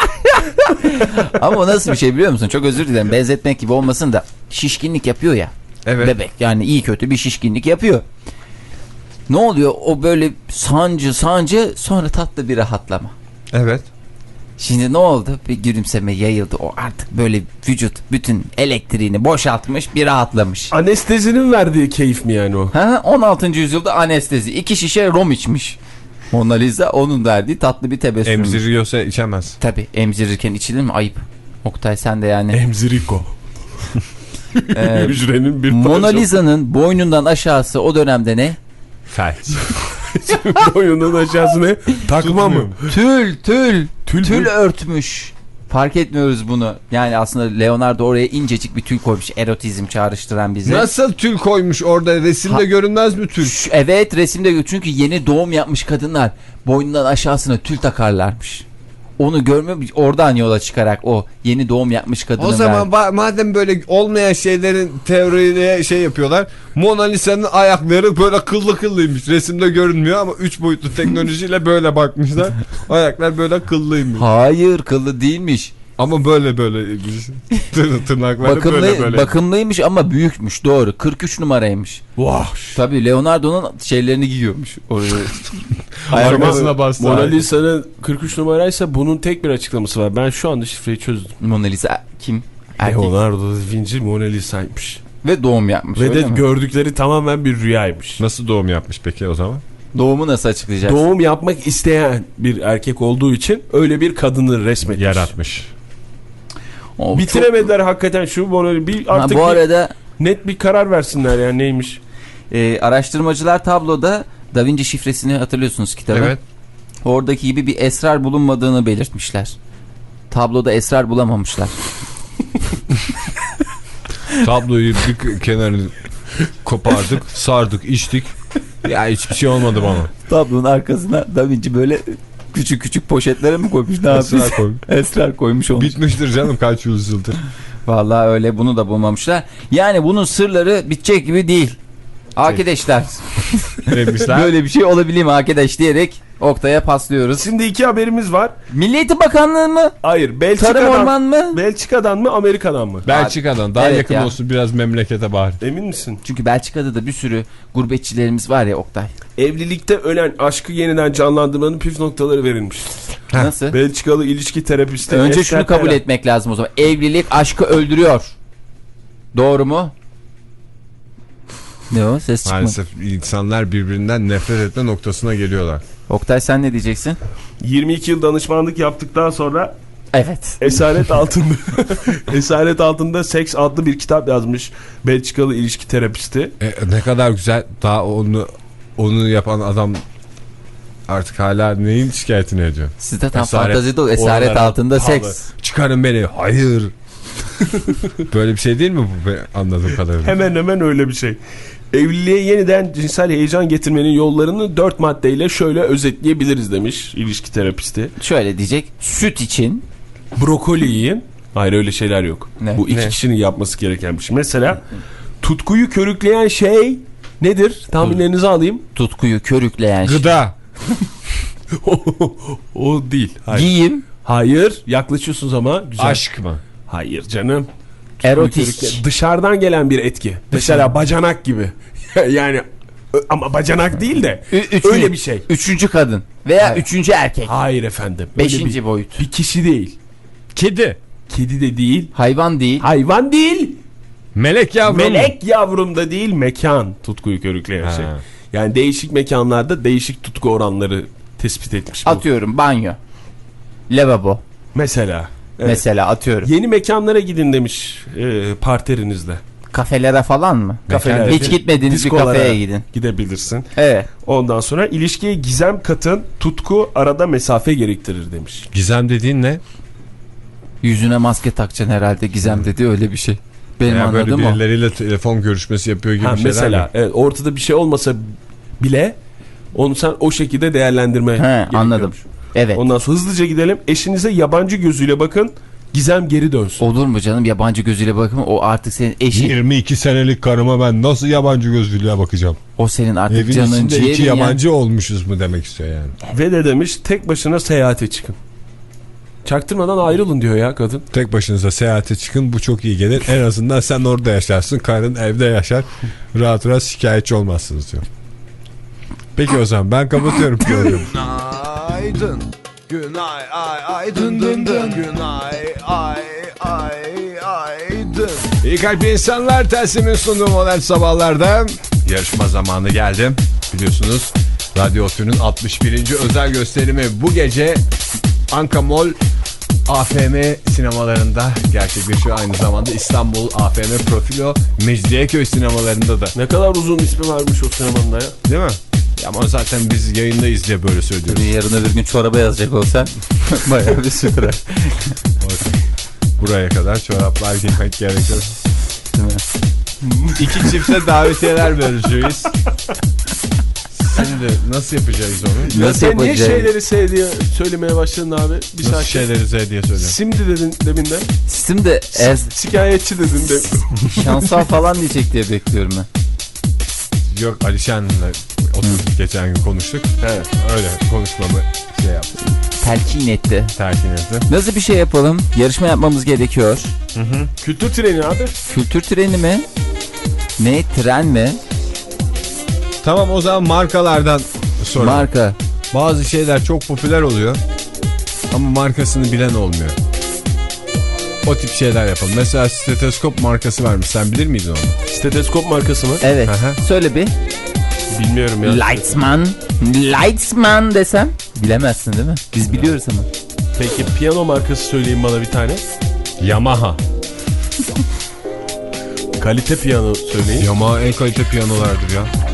Ama o nasıl bir şey biliyor musun? Çok özür dilerim. Benzetmek gibi olmasın da şişkinlik yapıyor ya. Evet. Bebek yani iyi kötü bir şişkinlik yapıyor. Ne oluyor? O böyle sancı sancı sonra tatlı bir rahatlama. Evet. Şimdi ne oldu? Bir gülümseme yayıldı. O artık böyle vücut bütün elektriğini boşaltmış bir rahatlamış. Anestezinin verdiği keyif mi yani o? Ha, 16. yüzyılda anestezi. iki şişe rom içmiş. Mona Lisa onun verdiği tatlı bir tebessüm. Emziriyorsa içemez. Tabii emzirirken içilir mi? Ayıp. Oktay sen de yani. Emziriko. [laughs] Ee, Hücrenin bir Mona. Lisa'nın boynundan aşağısı o dönemde ne? Felç. [laughs] Boyunun aşağısı ne? Takma mı? Tül tül. Tül Tül, mü? örtmüş. Fark etmiyoruz bunu. Yani aslında Leonardo oraya incecik bir tül koymuş. Erotizm çağrıştıran bize. Nasıl tül koymuş orada resimde Ha- görünmez mi tül? Evet resimde çünkü yeni doğum yapmış kadınlar boynundan aşağısına tül takarlarmış. Onu görmüyor oradan yola çıkarak o yeni doğum yapmış kadının O zaman ba- madem böyle olmayan şeylerin teoriyle şey yapıyorlar. Mona Lisa'nın ayakları böyle kıllı kıllıymış. Resimde görünmüyor ama 3 boyutlu teknolojiyle böyle bakmışlar. [laughs] Ayaklar böyle kıllıymış. Hayır kıllı değilmiş. Ama böyle böyle Tır- [laughs] tırnakları Bakımlı, böyle böyle. bakımlıymış ama büyükmüş doğru. 43 numaraymış. Vah. Tabii Leonardo'nun şeylerini giyiyormuş. Oraya. [laughs] Ayakkabısına bastı. Mona. Lisa'nın 43 numaraysa bunun tek bir açıklaması var. Ben şu anda şifreyi çözdüm. Mona Lisa kim? Erkek. Leonardo da Vinci Mona Lisa'ymış. Ve doğum yapmış. Ve de mi? gördükleri tamamen bir rüyaymış. Nasıl doğum yapmış peki o zaman? Doğumu nasıl açıklayacaksın? Doğum yapmak isteyen bir erkek olduğu için öyle bir kadını resmetmiş. Yaratmış. O, Bitiremediler hakikaten şu Mona bir çok- Ha, artık bu bir arada net bir karar versinler yani neymiş. e, araştırmacılar tabloda Da Vinci şifresini hatırlıyorsunuz kitabı. Evet. Oradaki gibi bir esrar bulunmadığını belirtmişler. Tabloda esrar bulamamışlar. [laughs] Tabloyu bir kenarını kopardık, sardık, içtik. Ya hiçbir şey olmadı bana. Tablonun arkasına Da Vinci böyle küçük küçük poşetlere mi koymuş? Ne? Esrar koy. [laughs] Esrar koymuş olmuş. Bitmiştir canım kaç yüzyıldır. Vallahi öyle bunu da bulmamışlar. Yani bunun sırları bitecek gibi değil. Arkadaşlar Demişler. [laughs] böyle bir şey olabilir mi arkadaş diyerek Oktay'a paslıyoruz. Şimdi iki haberimiz var. Milli Eğitim Bakanlığı mı? Hayır Tarım Belçika'dan, Orman mı? Belçika'dan mı Amerika'dan mı? Belçika'dan daha Evet yakın ya. olsun biraz memlekete bari. Emin misin? Çünkü Belçika'da da bir sürü gurbetçilerimiz var ya Oktay. Evlilikte ölen aşkı yeniden canlandırmanın püf noktaları verilmiş. Nasıl? Belçikalı ilişki terapisti. Önce şunu kabul Perel. etmek lazım o zaman. Evlilik aşkı öldürüyor. Doğru mu? Ne o ses çıkmadı. Maalesef insanlar birbirinden nefret etme noktasına geliyorlar. Oktay sen ne diyeceksin? 22 yıl danışmanlık yaptıktan sonra Evet. Esaret altında [laughs] Esaret altında Seks adlı bir kitap yazmış Belçikalı ilişki terapisti. E, ne kadar güzel. Daha onu onu yapan adam artık hala neyin şikayetini ediyor? Sizde tam Esaret, fantazi dolu. Esaret altında pahalı. seks. Çıkarın beni. Hayır. [laughs] Böyle bir şey değil mi bu anladığım kadarıyla? Hemen hemen öyle bir şey. Evliliğe yeniden cinsel heyecan getirmenin yollarını dört maddeyle şöyle özetleyebiliriz demiş ilişki terapisti. Şöyle diyecek. Süt için Brokoli yiyin. Hayır öyle şeyler yok. Ne? Bu iki Ne? kişinin yapması gereken bir şey. Mesela tutkuyu körükleyen şey nedir? Tahminlerinizi alayım. tutkuyu körükleyen şey. Gıda. [laughs] o değil. Hayır. Giyim. Hayır. Yaklaşıyorsunuz ama güzel. Aşk mı? Hayır canım. Erotik. Dışarıdan gelen bir etki. Mesela bacanak gibi. [laughs] yani ama bacanak değil de üçüncü- öyle bir şey. Üçüncü kadın. Veya Hayır. üçüncü erkek. Hayır efendim. Beşinci bir, boyut. bir kişi değil. Kedi. Kedi de değil. Hayvan değil. Hayvan değil. Melek yavrum. Melek yavrum da değil. Mekan tutkuyu körükleyen şey. Yani değişik mekanlarda değişik tutku oranları tespit etmiş bu. Atıyorum banyo. Lavabo. Mesela. Evet. Mesela atıyorum. Yeni mekanlara gidin demiş e, partnerinizle. Kafelere falan mı? Kafelere. Hiç gitmediğiniz bir kafeye gidin. Gidebilirsin. Evet. Ondan sonra ilişkiye gizem katın, tutku arada mesafe gerektirir demiş. Gizem dediğin ne? Yüzüne maske takacaksın herhalde Gizem dedi öyle bir şey. Benim böyle anladığım o. birileriyle telefon görüşmesi yapıyor gibi Ha, şeyler mesela mi? evet, ortada bir şey olmasa bile onu sen o şekilde değerlendirme He, gerekiyormuş. anladım. Evet. Ondan sonra hızlıca gidelim. Eşinize yabancı gözüyle bakın. Gizem geri dönsün. Olur mu canım yabancı gözüyle bakın o artık senin eşin 22 senelik karıma ben nasıl yabancı gözlüğüyle bakacağım? o senin artık Evin canın iki ciğerin ya. yabancı olmuşuz mu demek istiyor yani. Ve de demiş tek başına seyahate çıkın. Çaktırmadan ayrılın diyor ya kadın. Tek başınıza seyahate çıkın bu çok iyi gelir. En azından sen orada yaşarsın. Karın evde yaşar. Rahat rahat şikayetçi olmazsınız diyor. Peki o zaman ben kapatıyorum. [laughs] Günaydın. Günay ay ay dın dın dın. Günay ay ay ay dın. İyi kalpli insanlar Telsim'in sunduğu modern sabahlarda yarışma zamanı geldi. Biliyorsunuz Radyo Otü'nün 61. özel gösterimi bu gece Anka Mall AFM sinemalarında gerçekleşiyor. Aynı zamanda İstanbul AFM Profilo Mecidiyeköy sinemalarında da. Ne kadar uzun ismi varmış o sinemanın da ya. Değil mi? Ya Ama zaten biz yayındayız diye böyle söylüyoruz. Yarın öbür gün çoraba yazacak olsan [laughs] bayağı bir süre. Buraya kadar çoraplar giymek gerekiyor. Değil mi? İki çifte davetiyeler vereceğiz. Şimdi nasıl yapacağız onu? Ya Nasıl sen niye yapacağız? şeyleri sev diye söylemeye başladın abi? Bir Nasıl sakin. şeyleri Z diye söylüyorum. Simdi dedin deminden. De eğer Şikayetçi dedin de. [laughs] şansal falan diyecek diye bekliyorum ben. Yok Alişan'la oturduk geçen gün konuştuk. Evet. Öyle konuşmamı şey yaptı. Telkin etti. Telkin etti. Nasıl bir şey yapalım? Yarışma yapmamız gerekiyor. Kültür treni abi. Kültür treni mi? Ne tren mi? Tamam o zaman markalardan soralım. Marka. Bazı şeyler çok popüler oluyor. Ama markasını bilen olmuyor. O tip şeyler yapalım. Mesela steteskop markası varmış. Sen bilir miydin onu? Steteskop markası mı? Evet. Aha. Söyle bir. Bilmiyorum ya. Lightsman. Lightsman desem. Bilemezsin değil mi? Biz biliyoruz ama. Peki piyano markası söyleyin bana bir tane. Yamaha. [laughs] Kalite piyano söyleyin. Yamaha en kalite piyanolardır ya.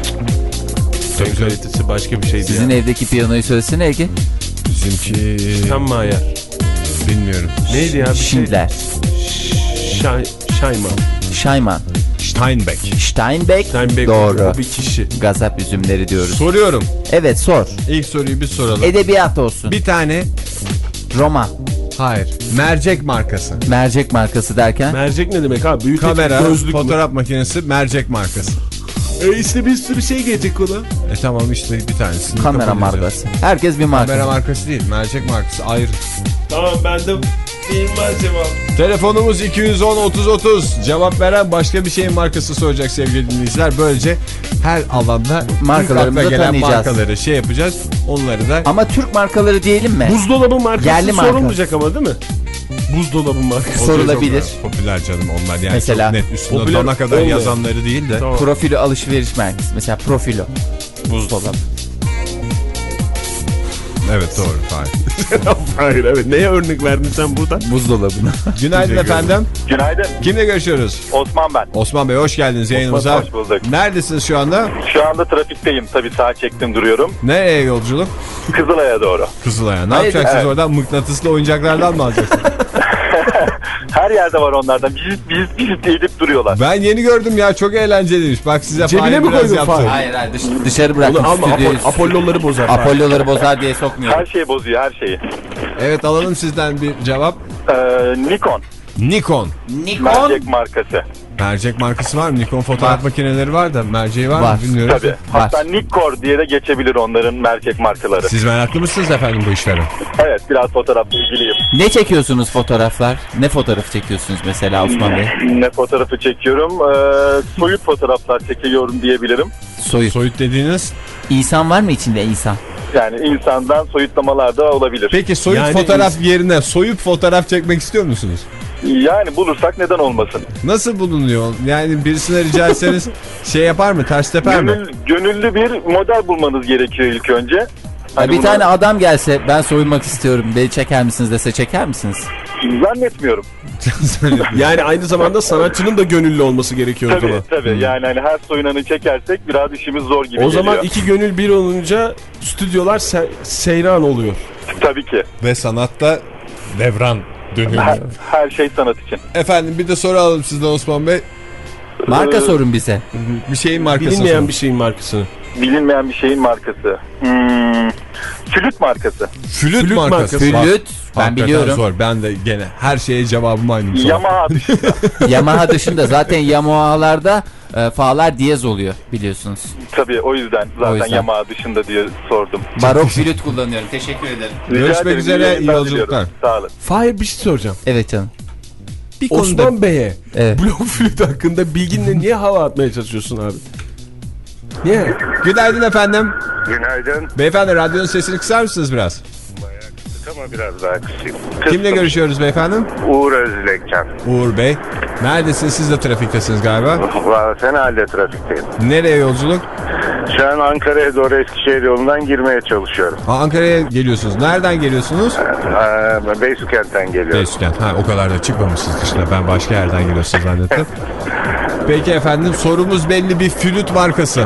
En kalitesi başka bir şeydi Sizin ya. evdeki piyanoyu söylesene Ege. Bizimki Tam Mayer. bilmiyorum. Neydi ya? Bir şey. Schindler. Şay, Şayman. Steinbeck. Steinbeck. Steinbeck Doğru. o bir kişi. Gazap üzümleri diyoruz. Soruyorum. Evet sor. İlk soruyu bir soralım. Edebiyat olsun. Bir tane Roman. hayır. Mercek markası. Mercek markası derken. Mercek ne demek abi? Büyük Kamera, gözlük mü? fotoğraf makinesi, mercek markası. E işte bir sürü şey gelecek ona. E tamam işte bir tanesini kamera markası. Herkes bir marka. Kamera markası değil, mercek markası ayrı. Tamam ben de bilmez cevap. Telefonumuz 210 30 30. Cevap veren başka bir şeyin markası soracak sevgili dinleyiciler. Böylece her alanda Markalarımızı gelen tanıyacağız. markaları şey yapacağız. Onları da Ama Türk markaları diyelim mi? Buzdolabı markası Yerli marka. sorulmayacak ama değil mi? Buzdolabı markası. Sorulabilir. Popüler canım onlar yani Mesela, çok net üstüne popüler dona kadar olmuyor. yazanları değil de. Tamam. Profilo alışveriş merkezi. Mesela Profilo. Buzdolabı. Evet doğru. Hayır. [laughs] Hayır evet. Neye örnek verdin sen burada? Buzdolabına. Günaydın efendim. Günaydın. Kimle görüşüyoruz? Osman ben. Osman Bey hoş geldiniz yayınımıza. hoş bulduk. Neredesiniz şu anda? Şu anda trafikteyim. Tabii sağa çektim duruyorum. Nereye yolculuk? Kızılay'a doğru. Kızılay'a. Ne Hayır, yapacaksınız evet. oradan? Mıknatıslı oyuncaklardan mı alacaksınız? [laughs] Her yerde var onlardan. Vizit vizit vizit edip duruyorlar. ben yeni gördüm ya çok eğlenceliymiş. Bak size Cebine mi koydun. Fahir? Hayır hayır dış- dışarı bırakın. Onu alma. stüdyoyu. Apol- Apolloları bozar. Apolloları bozar diye sokmuyorum. Her şeyi bozuyor her şeyi. Evet alalım sizden bir cevap. Ee, Nikon. Nikon. Nikon. Mercek markası. Mercek markası var mı? Nikon fotoğraf Var. makineleri var da merceği var, Var. mı bilmiyorum. Tabii. Hatta Nikkor diye de geçebilir onların mercek markaları. Siz meraklı mısınız efendim bu işlere? Evet biraz fotoğrafla ilgiliyim. Ne çekiyorsunuz fotoğraflar? Ne fotoğrafı çekiyorsunuz mesela Osman Bey? Ne fotoğrafı çekiyorum? Ee, soyut fotoğraflar çekiyorum diyebilirim. Soyut. Soyut dediğiniz. İnsan var mı içinde insan? Yani insandan soyutlamalar da olabilir. Peki soyut Yani fotoğraf yerine soyup fotoğraf çekmek istiyor musunuz? Yani bulursak neden olmasın? Nasıl bulunuyor? Yani birisine rica etseniz [laughs] şey yapar mı? Ters teper mi? Gönül, gönüllü bir model bulmanız gerekiyor ilk önce. Ya Hani bir bunu tane adam gelse ben soyunmak istiyorum beni çeker misiniz dese çeker misiniz? zannetmiyorum. [laughs] Yani aynı zamanda sanatçının da gönüllü olması gerekiyor Tabii zaman. tabii. Yani hani her soyunanı çekersek biraz işimiz zor gibi O zaman geliyor. iki gönül bir olunca stüdyolar se- seyran oluyor. Tabii ki. Ve sanatta devran dönüyor. Her, her şey sanat için. Efendim bir de soru alalım sizden Osman Bey. Marka Ee, sorun bize. Bir şeyin markası. Bilinmeyen sorun. bir şeyin markasını. Bilinmeyen bir şeyin markası. Hmm, flüt markası. Flüt, Flüt markası. markası. Flüt ben Hakikaten biliyorum. Zor. Ben de gene her şeye cevabım aynı. Yamaha Yamaha dışında zaten Yamaha'larda e, falar diyez oluyor biliyorsunuz. tabii o yüzden zaten yüzden. Yamaha dışında diye sordum. Barok flüt kullanıyorum. Teşekkür ederim. Rica Görüşmek ederim, üzere, iyi yolculuklar. diliyorum. Sağ olun. Fahir bir şey soracağım. Evet canım. Bir konuda Osman Bey'e Evet. blok flüt hakkında bilginle niye hava atmaya çalışıyorsun abi? Niye? Günaydın efendim. Günaydın. Beyefendi radyonun sesini kısar mısınız biraz? Ama biraz daha kısayım. Kimle Kıstım. görüşüyoruz beyefendi? Uğur Özlekcan. Uğur Bey. Neredesiniz? Siz de trafiktesiniz galiba. Valla fena halde trafikteyim. Nereye yolculuk? Şu an Ankara'ya doğru Eskişehir yolundan girmeye çalışıyorum. Ha, Ankara'ya geliyorsunuz. Nereden geliyorsunuz? Ee, Beysukent'ten geliyorum. Beysukent. Ha o kadar da çıkmamışsınız dışına. Ben başka yerden geliyorsunuz zannettim. [laughs] Peki efendim sorumuz belli bir flüt markası.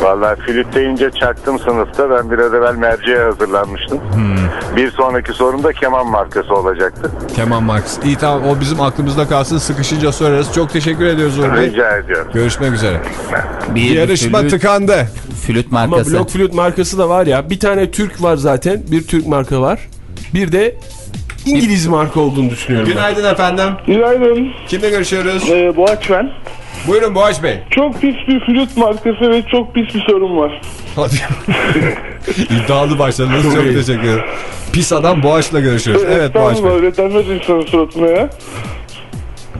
Valla flüt deyince çaktım sınıfta. Ben biraz evvel merceğe hazırlanmıştım. Hmm. Bir sonraki sorum da keman markası olacaktı. Keman markası. İyi tamam o bizim aklımızda kalsın. Sıkışınca sorarız. Çok teşekkür ediyoruz Uğur Bey. Rica ediyorum. Görüşmek üzere. Bir Yarışma flüt, tıkandı. flüt Ama markası. blok flüt markası da var ya. Bir tane Türk var zaten. Bir Türk marka var. Bir de İngiliz marka olduğunu düşünüyorum. ben. Günaydın efendim. Günaydın. Kimle görüşüyoruz? Ee, Boğaç ben. Buyurun Boğaç Bey. Çok pis bir flüt markası ve çok pis bir sorun var. Hadi. [laughs] İddialı başladınız. Çok iyi. teşekkür ederim. Pis adam Boğaç'la görüşüyoruz. Evet Boğaç Estağfurullah Bey. öyle denmez insanın suratına ya.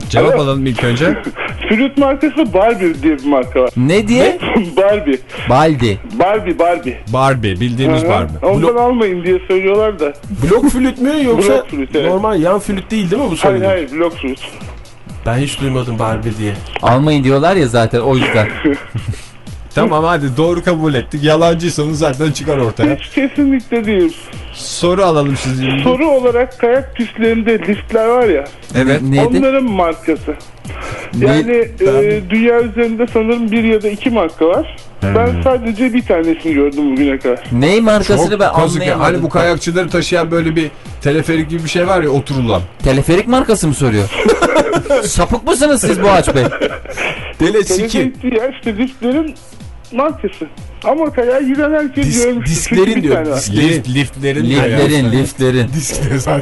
Cevap Alo. alalım ilk önce. [laughs] Flüt markası Barbie diye bir marka var. Ne diye? [laughs] Barbie. Baldi. Barbie Barbie. Barbie. Bildiğimiz Aha. Barbie. Ondan almayın diye söylüyorlar da. Blok flüt mü yoksa Blok flüt, evet. normal yan flüt değil değil mi bu Hayır söylediğin? hayır blok flüt. Ben hiç duymadım Barbie diye. Almayın diyorlar ya zaten o yüzden. [laughs] Tamam hadi doğru kabul ettik. Yalancıysanız zaten çıkar ortaya. Hiç kesinlikle değil. Soru alalım sizin. Soru olarak kayak pistlerinde liftler var ya. Evet. Neydi? Onların markası. Yani e, dünya üzerinde sanırım bir ya da iki marka var. Ben sadece bir tanesini gördüm bugüne kadar. Ney markasını ben kazık ya. anlayamadım. Hani bu kayakçıları taşıyan böyle bir teleferik gibi bir şey var ya oturulan. Teleferik markası mı soruyor? [laughs] Sapık mısınız siz Boğaç Bey? Dele siki. Teleferik ya işte markası. Ama kayağa yürüyen herkes Dis- görmüş. disklerin diyor, tane var. disk- Lift, liftlerin. Liftlerin, liftlerin.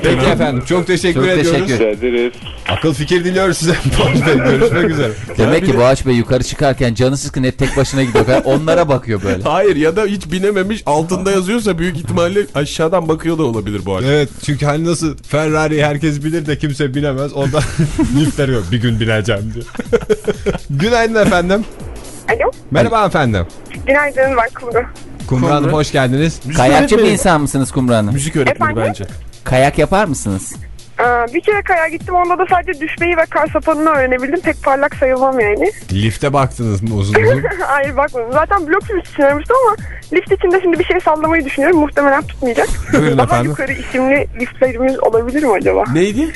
Peki efendim çok teşekkür Çok ediyoruz. teşekkür. Ederiz. Akıl fikir diliyoruz size. [laughs] Boğaç Görüşmek üzere. Demek ki Boğaç Bey yukarı çıkarken canı sıskın hep tek başına gidiyor. Onlara bakıyor böyle. Hayır ya da hiç binememiş altında yazıyorsa büyük ihtimalle aşağıdan bakıyor da olabilir bu arada. Evet çünkü hani nasıl Ferrari herkes bilir de kimse binemez. Ondan [laughs] liftler yok. Bir gün bineceğim diyor. [laughs] Günaydın efendim. Alo, Merhaba efendim. günaydın ben Kumru. Kumru Hanım hoş geldiniz. Müzik Kayakçı bir insan mısınız Kumru Hanım? Müzik öğretmeni Efendim? bence. Kayak yapar mısınız? Ee, bir kere kaya gittim. Onda da sadece düşmeyi ve kar sapanını öğrenebildim. Pek parlak sayılmam yani. Lifte baktınız mı uzun uzun? [laughs] Hayır bakmadım. Zaten blok için aramıştım ama lift içinde şimdi bir şey sallamayı düşünüyorum. Muhtemelen tutmayacak. Buyurun Daha efendim. yukarı isimli liftlerimiz olabilir mi acaba? Neydi?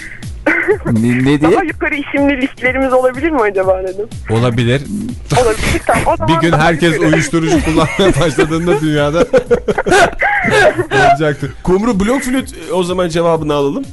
Ne, ne Daha diye? yukarı isimli liftlerimiz olabilir mi acaba dedim. Olabilir. Olabilir tamam. O [laughs] Bir gün daha herkes yukarı. uyuşturucu [laughs] kullanmaya başladığında dünyada [laughs] olacaktır. Kumru blok flüt e, o zaman cevabını alalım.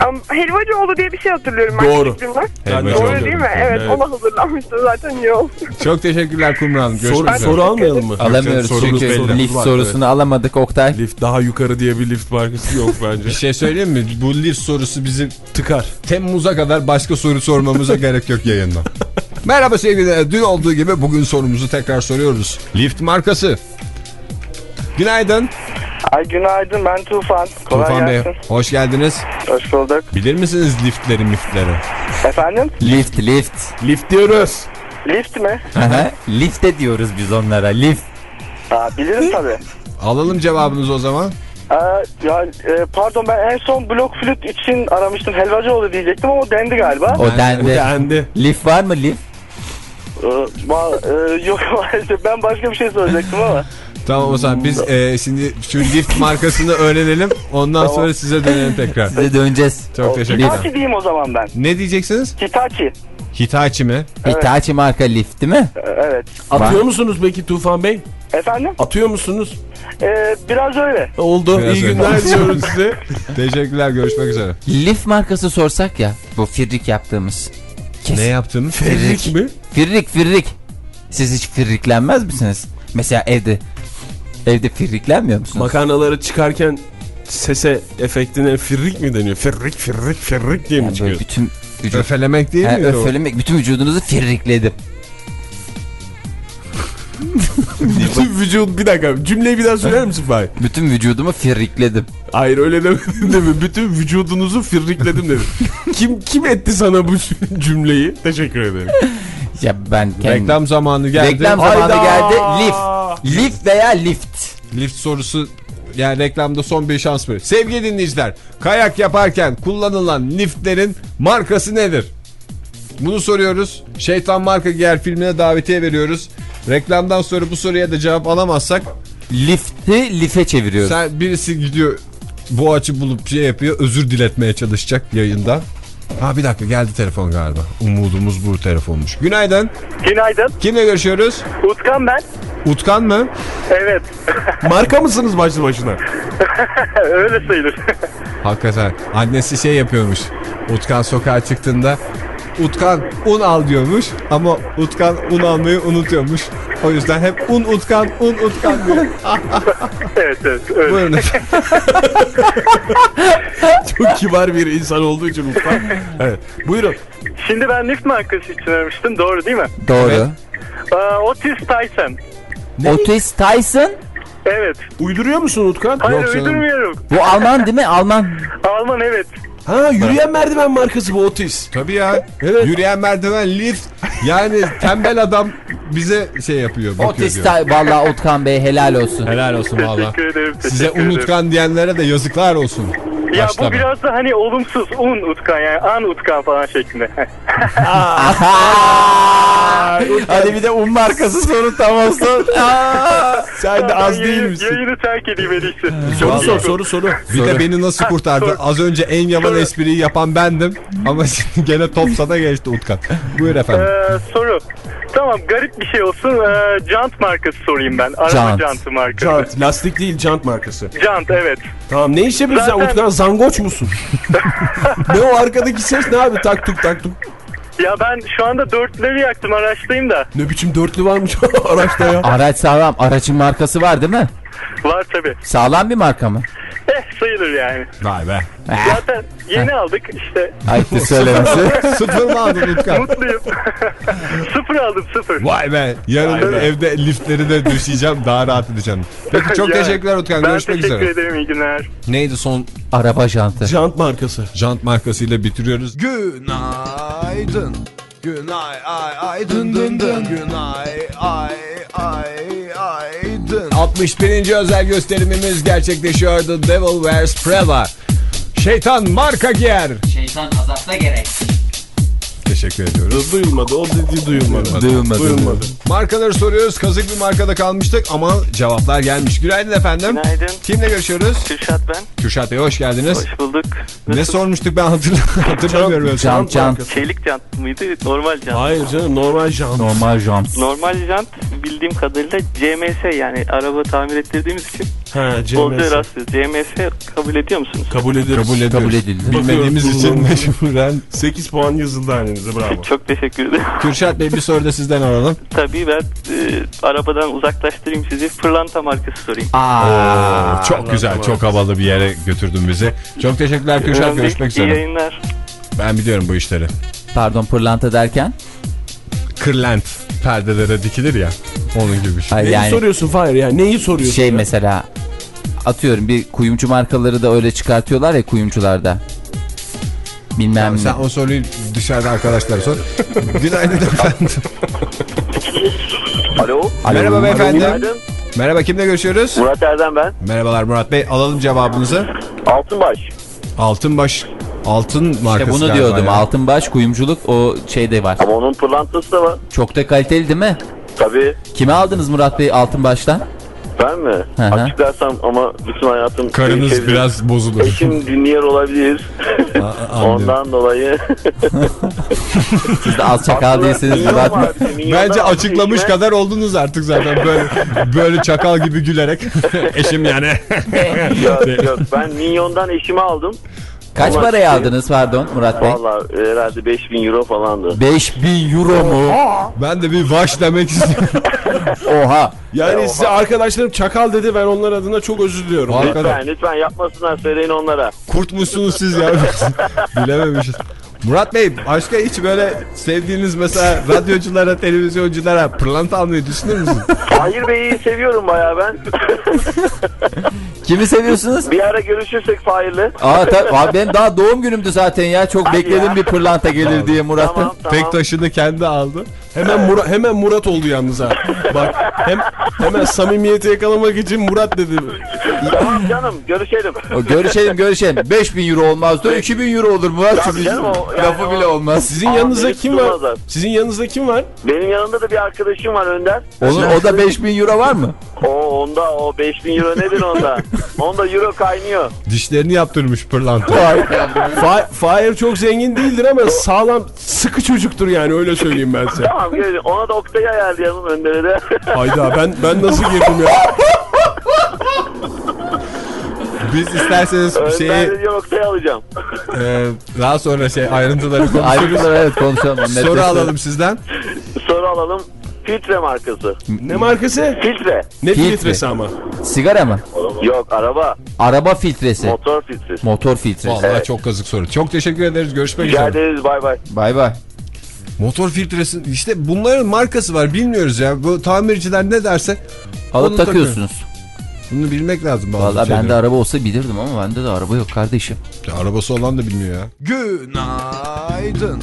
Am- Helvacıoğlu diye bir şey hatırlıyorum ben. Doğru. küçüklüğümden. Doğru değil mi? Evet, Evet. ona hazırlanmıştım zaten iyi oldu. [laughs] Çok teşekkürler Kumru Hanım. Görüşmek Soru, üzere. soru almayalım mı? Alamıyoruz sorumuz çünkü belli. lift Var, sorusunu alamadık Oktay. Lift daha yukarı diye bir lift markası [laughs] yok bence. Bir şey söyleyeyim mi? Bu lift sorusu bizim Tıkar. Temmuz'a kadar başka soru sormamıza [laughs] gerek yok yayında. Merhaba sevgili Dün olduğu gibi bugün sorumuzu tekrar soruyoruz. Lift markası. Günaydın. Ay günaydın ben Tufan. Kolay Tufan Bey gelsin. hoş geldiniz. Hoş bulduk. Bilir misiniz liftleri miftleri? Efendim? Lift lift. Lift diyoruz. Lift mi? Aha, Lifte diyoruz biz onlara. Lift. Aa, bilirim tabii. Alalım cevabınızı o zaman. Ee, ya e, pardon ben en son blok flüt için aramıştım. Helvacıoğlu diyecektim ama o dendi galiba. O dendi. Dendi. Lift var mı lift? Ee, va- e, yok [laughs] maalesef ben başka bir şey soracaktım ama. Tamam o zaman biz e, şimdi şu lift markasını öğrenelim. Ondan Tamam. sonra size dönelim tekrar. Size döneceğiz. Çok teşekkürler. Hitachi diyeyim o zaman ben. Ne diyeceksiniz? Hitachi. Hitachi mi? Hitachi marka lift değil mi? Ee, evet. Atıyor musunuz peki Tufan Bey? Efendim? Atıyor musunuz? Ee, biraz öyle. Oldu. Biraz İyi öyle. günler [laughs] diliyoruz size. Teşekkürler görüşmek üzere. Lift markası sorsak ya. Bu firrik yaptığımız. Kes. Ne yaptınız? Ferrik mi? Firrik firrik. Siz hiç firriklenmez misiniz? Mesela evde. Evde firriklenmiyor musunuz? Makarnaları çıkarken sese efektine firrik mi deniyor? Firrik firrik firrik diye mi Yani çıkıyor? bütün vücut, Öfelemek değil Ha, miydi o? öfelemek, bütün vücudunuzu firrikledim. [laughs] Bütün vücut bir dakika cümleyi bir daha söyler misin Fahir? Bütün vücudumu firrikledim. Hayır öyle demedin değil mi? Bütün vücudunuzu firrikledim dedim. kim kim etti sana bu cümleyi? Teşekkür ederim. Ya ben kendim... Reklam zamanı geldi. Reklam zamanı Hayda! geldi. Lift. Lift veya lift. Lift sorusu yani reklamda son bir şans mı? Sevgili dinleyiciler, kayak yaparken kullanılan liftlerin markası nedir? Bunu soruyoruz. Şeytan Marka Giyer filmine davetiye veriyoruz. Reklamdan sonra bu soruya da cevap alamazsak Lifti life çeviriyoruz. sen birisi gidiyor bu açı bulup şey yapıyor özür diletmeye çalışacak yayında. Ha bir dakika geldi telefon galiba. Umudumuz bu telefonmuş. Günaydın. Günaydın. Kimle görüşüyoruz? Utkan ben. Utkan mı? Evet. [laughs] Marka mısınız başlı başına? [laughs] öyle sayılır. Hakikaten annesi şey yapıyormuş. Utkan sokağa çıktığında Utkan un al diyormuş ama Utkan un almayı unutuyormuş. O yüzden hep un Utkan un Utkan diyor. [laughs] evet evet. Öyle. Buyurun. [laughs] Çok kibar bir insan olduğu için Utkan. Evet. Buyurun. Şimdi ben lift markası için aramıştım. Doğru değil mi? Doğru. Evet. Aa, Otis Tyson. Otis Tyson. Evet. Uyduruyor musun Utkan? Hayır Yok uydurmuyorum. Bu Alman değil mi? Alman. Alman evet. Ha yürüyen merdiven markası bu Otis. Tabii ya. Evet. Yürüyen merdiven lift. Yani tembel adam bize şey yapıyor. Bakıyor Otis diyor. Ty Vallahi Utkan Bey helal olsun. Helal olsun valla. Teşekkür ederim. Size ederim. unutkan diyenlere de yazıklar olsun. Ya Başlama. bu biraz da hani olumsuz un utkan yani an utkan falan şeklinde. [laughs] Hadi bir de un markası soru tam olsun. [laughs] Aa! Sen de az değil misin? Yayını terk edeyim en iyisi. Soru sor soru soru. Bir de beni nasıl kurtardı? sor. Az önce en yaman Sor. espriyi yapan bendim. Ama şimdi [laughs] gene top sana geçti Utkan. Buyur efendim. Ee, soru. Tamam garip bir şey olsun. Ee, jant markası sorayım ben. Araba Jant. jantı markası. Jant. Lastik değil jant markası. Jant evet. Tamam ne iş yapıyorsun sen Zaten- Utkan? Zangoç musun? [laughs] ne o arkadaki ses ne abi? Tak tuk tak tuk. Ya ben şu anda dörtleri yaktım araçtayım da. Ne biçim dörtlü varmış [laughs] araçta ya. Araç sağlam. Aracın markası var değil mi? [laughs] Var tabi. Sağlam bir marka mı? Eh sayılır yani. Vay be. Zaten yeni aldık işte. Ayıptır söylemesi. [laughs] [laughs] Sıfır mı aldın Utkan? Mutluyum. sıfır aldım sıfır. Vay be. Yarın be. evde liftleri de düşeceğim. Daha rahat edeceğim. Peki çok Ya, teşekkürler Utkan. Ben Görüşmek teşekkür üzere. ederim iyi günler. Neydi son Araba jantı. Jant markası. jant markasıyla bitiriyoruz. Günaydın. Günay ay ay dın dın dın. Günay ay ay ay dın. 61. özel gösterimimiz gerçekleşiyor. The Devil Wears Prada. Şeytan marka giyer. Şeytan azapta gerek. Teşekkür ediyoruz. Duyulmadı. O dediği duyulmadı. Duyulmadı. Duyulmadı. Markaları soruyoruz. Kazık bir markada kalmıştık ama cevaplar gelmiş. Günaydın efendim. Günaydın. Kimle görüşüyoruz? Kürşat ben. Kürşat Bey hoş geldiniz. Hoş bulduk. Ne sormuştuk ben hatırla- hatırlamıyorum. Jant jant. Çelik jant mıydı? Normal jant. Hayır canım normal jant. Normal jant. Normal jant bildiğim kadarıyla CMS yani araba tamir ettirdiğimiz için Ha CMS. rastlıyoruz. CMS kabul ediyor musunuz? Kabul ederiz. Kabul ediyoruz. Kabul edildi. Bilmediğimiz için mecburen. [laughs] 8 puan yazıldı hanenize bravo. Çok teşekkür ederim. [laughs] Kürşat Bey bir soru da sizden alalım. Tabii ben e, arabadan uzaklaştırayım sizi. Pırlanta markası sorayım. Aa, Çok güzel, çok havalı bir yere götürdün bizi. Çok teşekkürler Kürşat. Önemli. Görüşmek İyi üzere. yayınlar. Ben biliyorum bu işleri. pardon pırlanta derken. Kırlent perdelere dikilir ya. Onun gibi bir şey. Hayır, Neyi yani soruyorsun Fahir ya? Neyi soruyorsun? şey ya? mesela atıyorum bir kuyumcu markaları da öyle çıkartıyorlar ya kuyumcularda. Bilmem ne. sen o soruyu dışarıda arkadaşlara sor. [laughs] Günaydın efendim. Alo. Alo. Merhaba beyefendi. Günaydın. Merhaba kimle görüşüyoruz? Murat Erdem ben. Merhabalar Murat Bey. Alalım cevabınızı. Altınbaş. Altınbaş. Altın markası İşte bunu diyordum. ya. Altınbaş kuyumculuk o şeyde var. Ama onun pırlantası da var. Çok da kaliteli değil mi? Tabii. Kime aldınız Murat Bey Altınbaş'tan? Ben mi? Hı hı. Açıklarsam ama bütün hayatım... Karınız değişebilir. biraz bozulur. Eşim [laughs] dinliyor olabilir. [laughs] anlıyorum. Ondan dolayı. [laughs] Siz de az çakal değilsiniz Bence açıklamış eşime. kadar oldunuz artık zaten böyle böyle çakal gibi gülerek. Eşim yani. Yok yok ben milyondan eşimi aldım. Kaç Ama paraya şey- aldınız pardon Murat Bey? Valla herhalde 5000 euro falandı. 5000 euro mu? Ben de bir vaş demek istiyorum. [laughs] Oha. Yani size arkadaşlarım çakal dedi ben onlar adına çok özür diliyorum. Hakikaten. Lütfen lütfen yapmasınlar söyleyin onlara. Kurt musunuz siz ya? [laughs] Bilememişiz. Murat Bey başka hiç böyle sevdiğiniz mesela radyoculara, televizyonculara pırlanta almayı düşünür müsünüz? Fahir Bey'i seviyorum bayağı ben. [laughs] Kimi seviyorsunuz? bir ara görüşürsek Fahir'le. Aa abi benim daha doğum günümdü zaten ya. Çok Hadi bekledim ya. bir pırlanta gelir diye Murat'tan. Tamam tamam. Tek taşını kendi aldı. Hemen Murat, hemen Murat oldu yalnız ha. Bak hem hemen samimiyeti yakalamak için Murat dedi. Tamam canım görüşelim. O, görüşelim görüşelim. 5000 euro olmaz da 2000 euro olur Murat. Tabii canım, o- yani Lafı o- bile olmaz. Sizin Aa, yanınızda kim var? Sizin yanınızda kim var? Benim yanımda da bir arkadaşım var Önder. Onun, o da 5000 euro var mı? O onda o 5000 euro nedir onda? onda euro kaynıyor. Dişlerini yaptırmış pırlanta. Fa Fahir çok zengin değildir ama sağlam sıkı çocuktur yani öyle söyleyeyim ben size. Tamam gelin. Ona da Oktay'ı ayarlayalım Önder'e de. Hayda ben ben nasıl girdim ya? Biz isterseniz Önder'e şeyi diyor Oktay'ı alacağım. e, daha sonra şey ayrıntıları konuşuruz. Ayrıntılar evet konuşalım. Soru alalım sizden. Soru alalım. Filtre markası. Ne markası? Filtre. Ne Filtre. filtresi ama? Sigara mı? Yok araba. Araba filtresi. Motor filtresi. Motor filtresi. Vallahi çok kazık soru. Çok teşekkür ederiz. Görüşmek Rica üzere. ederiz bay bay. Bay bay. Motor filtresi işte bunların markası var bilmiyoruz ya. Bu tamirciler ne derse Alıp Onu takıyorsunuz. bunu bilmek lazım. bazı Valla bende araba olsa bilirdim ama bende de araba yok kardeşim. Ya arabası olan da bilmiyor ya. Günaydın.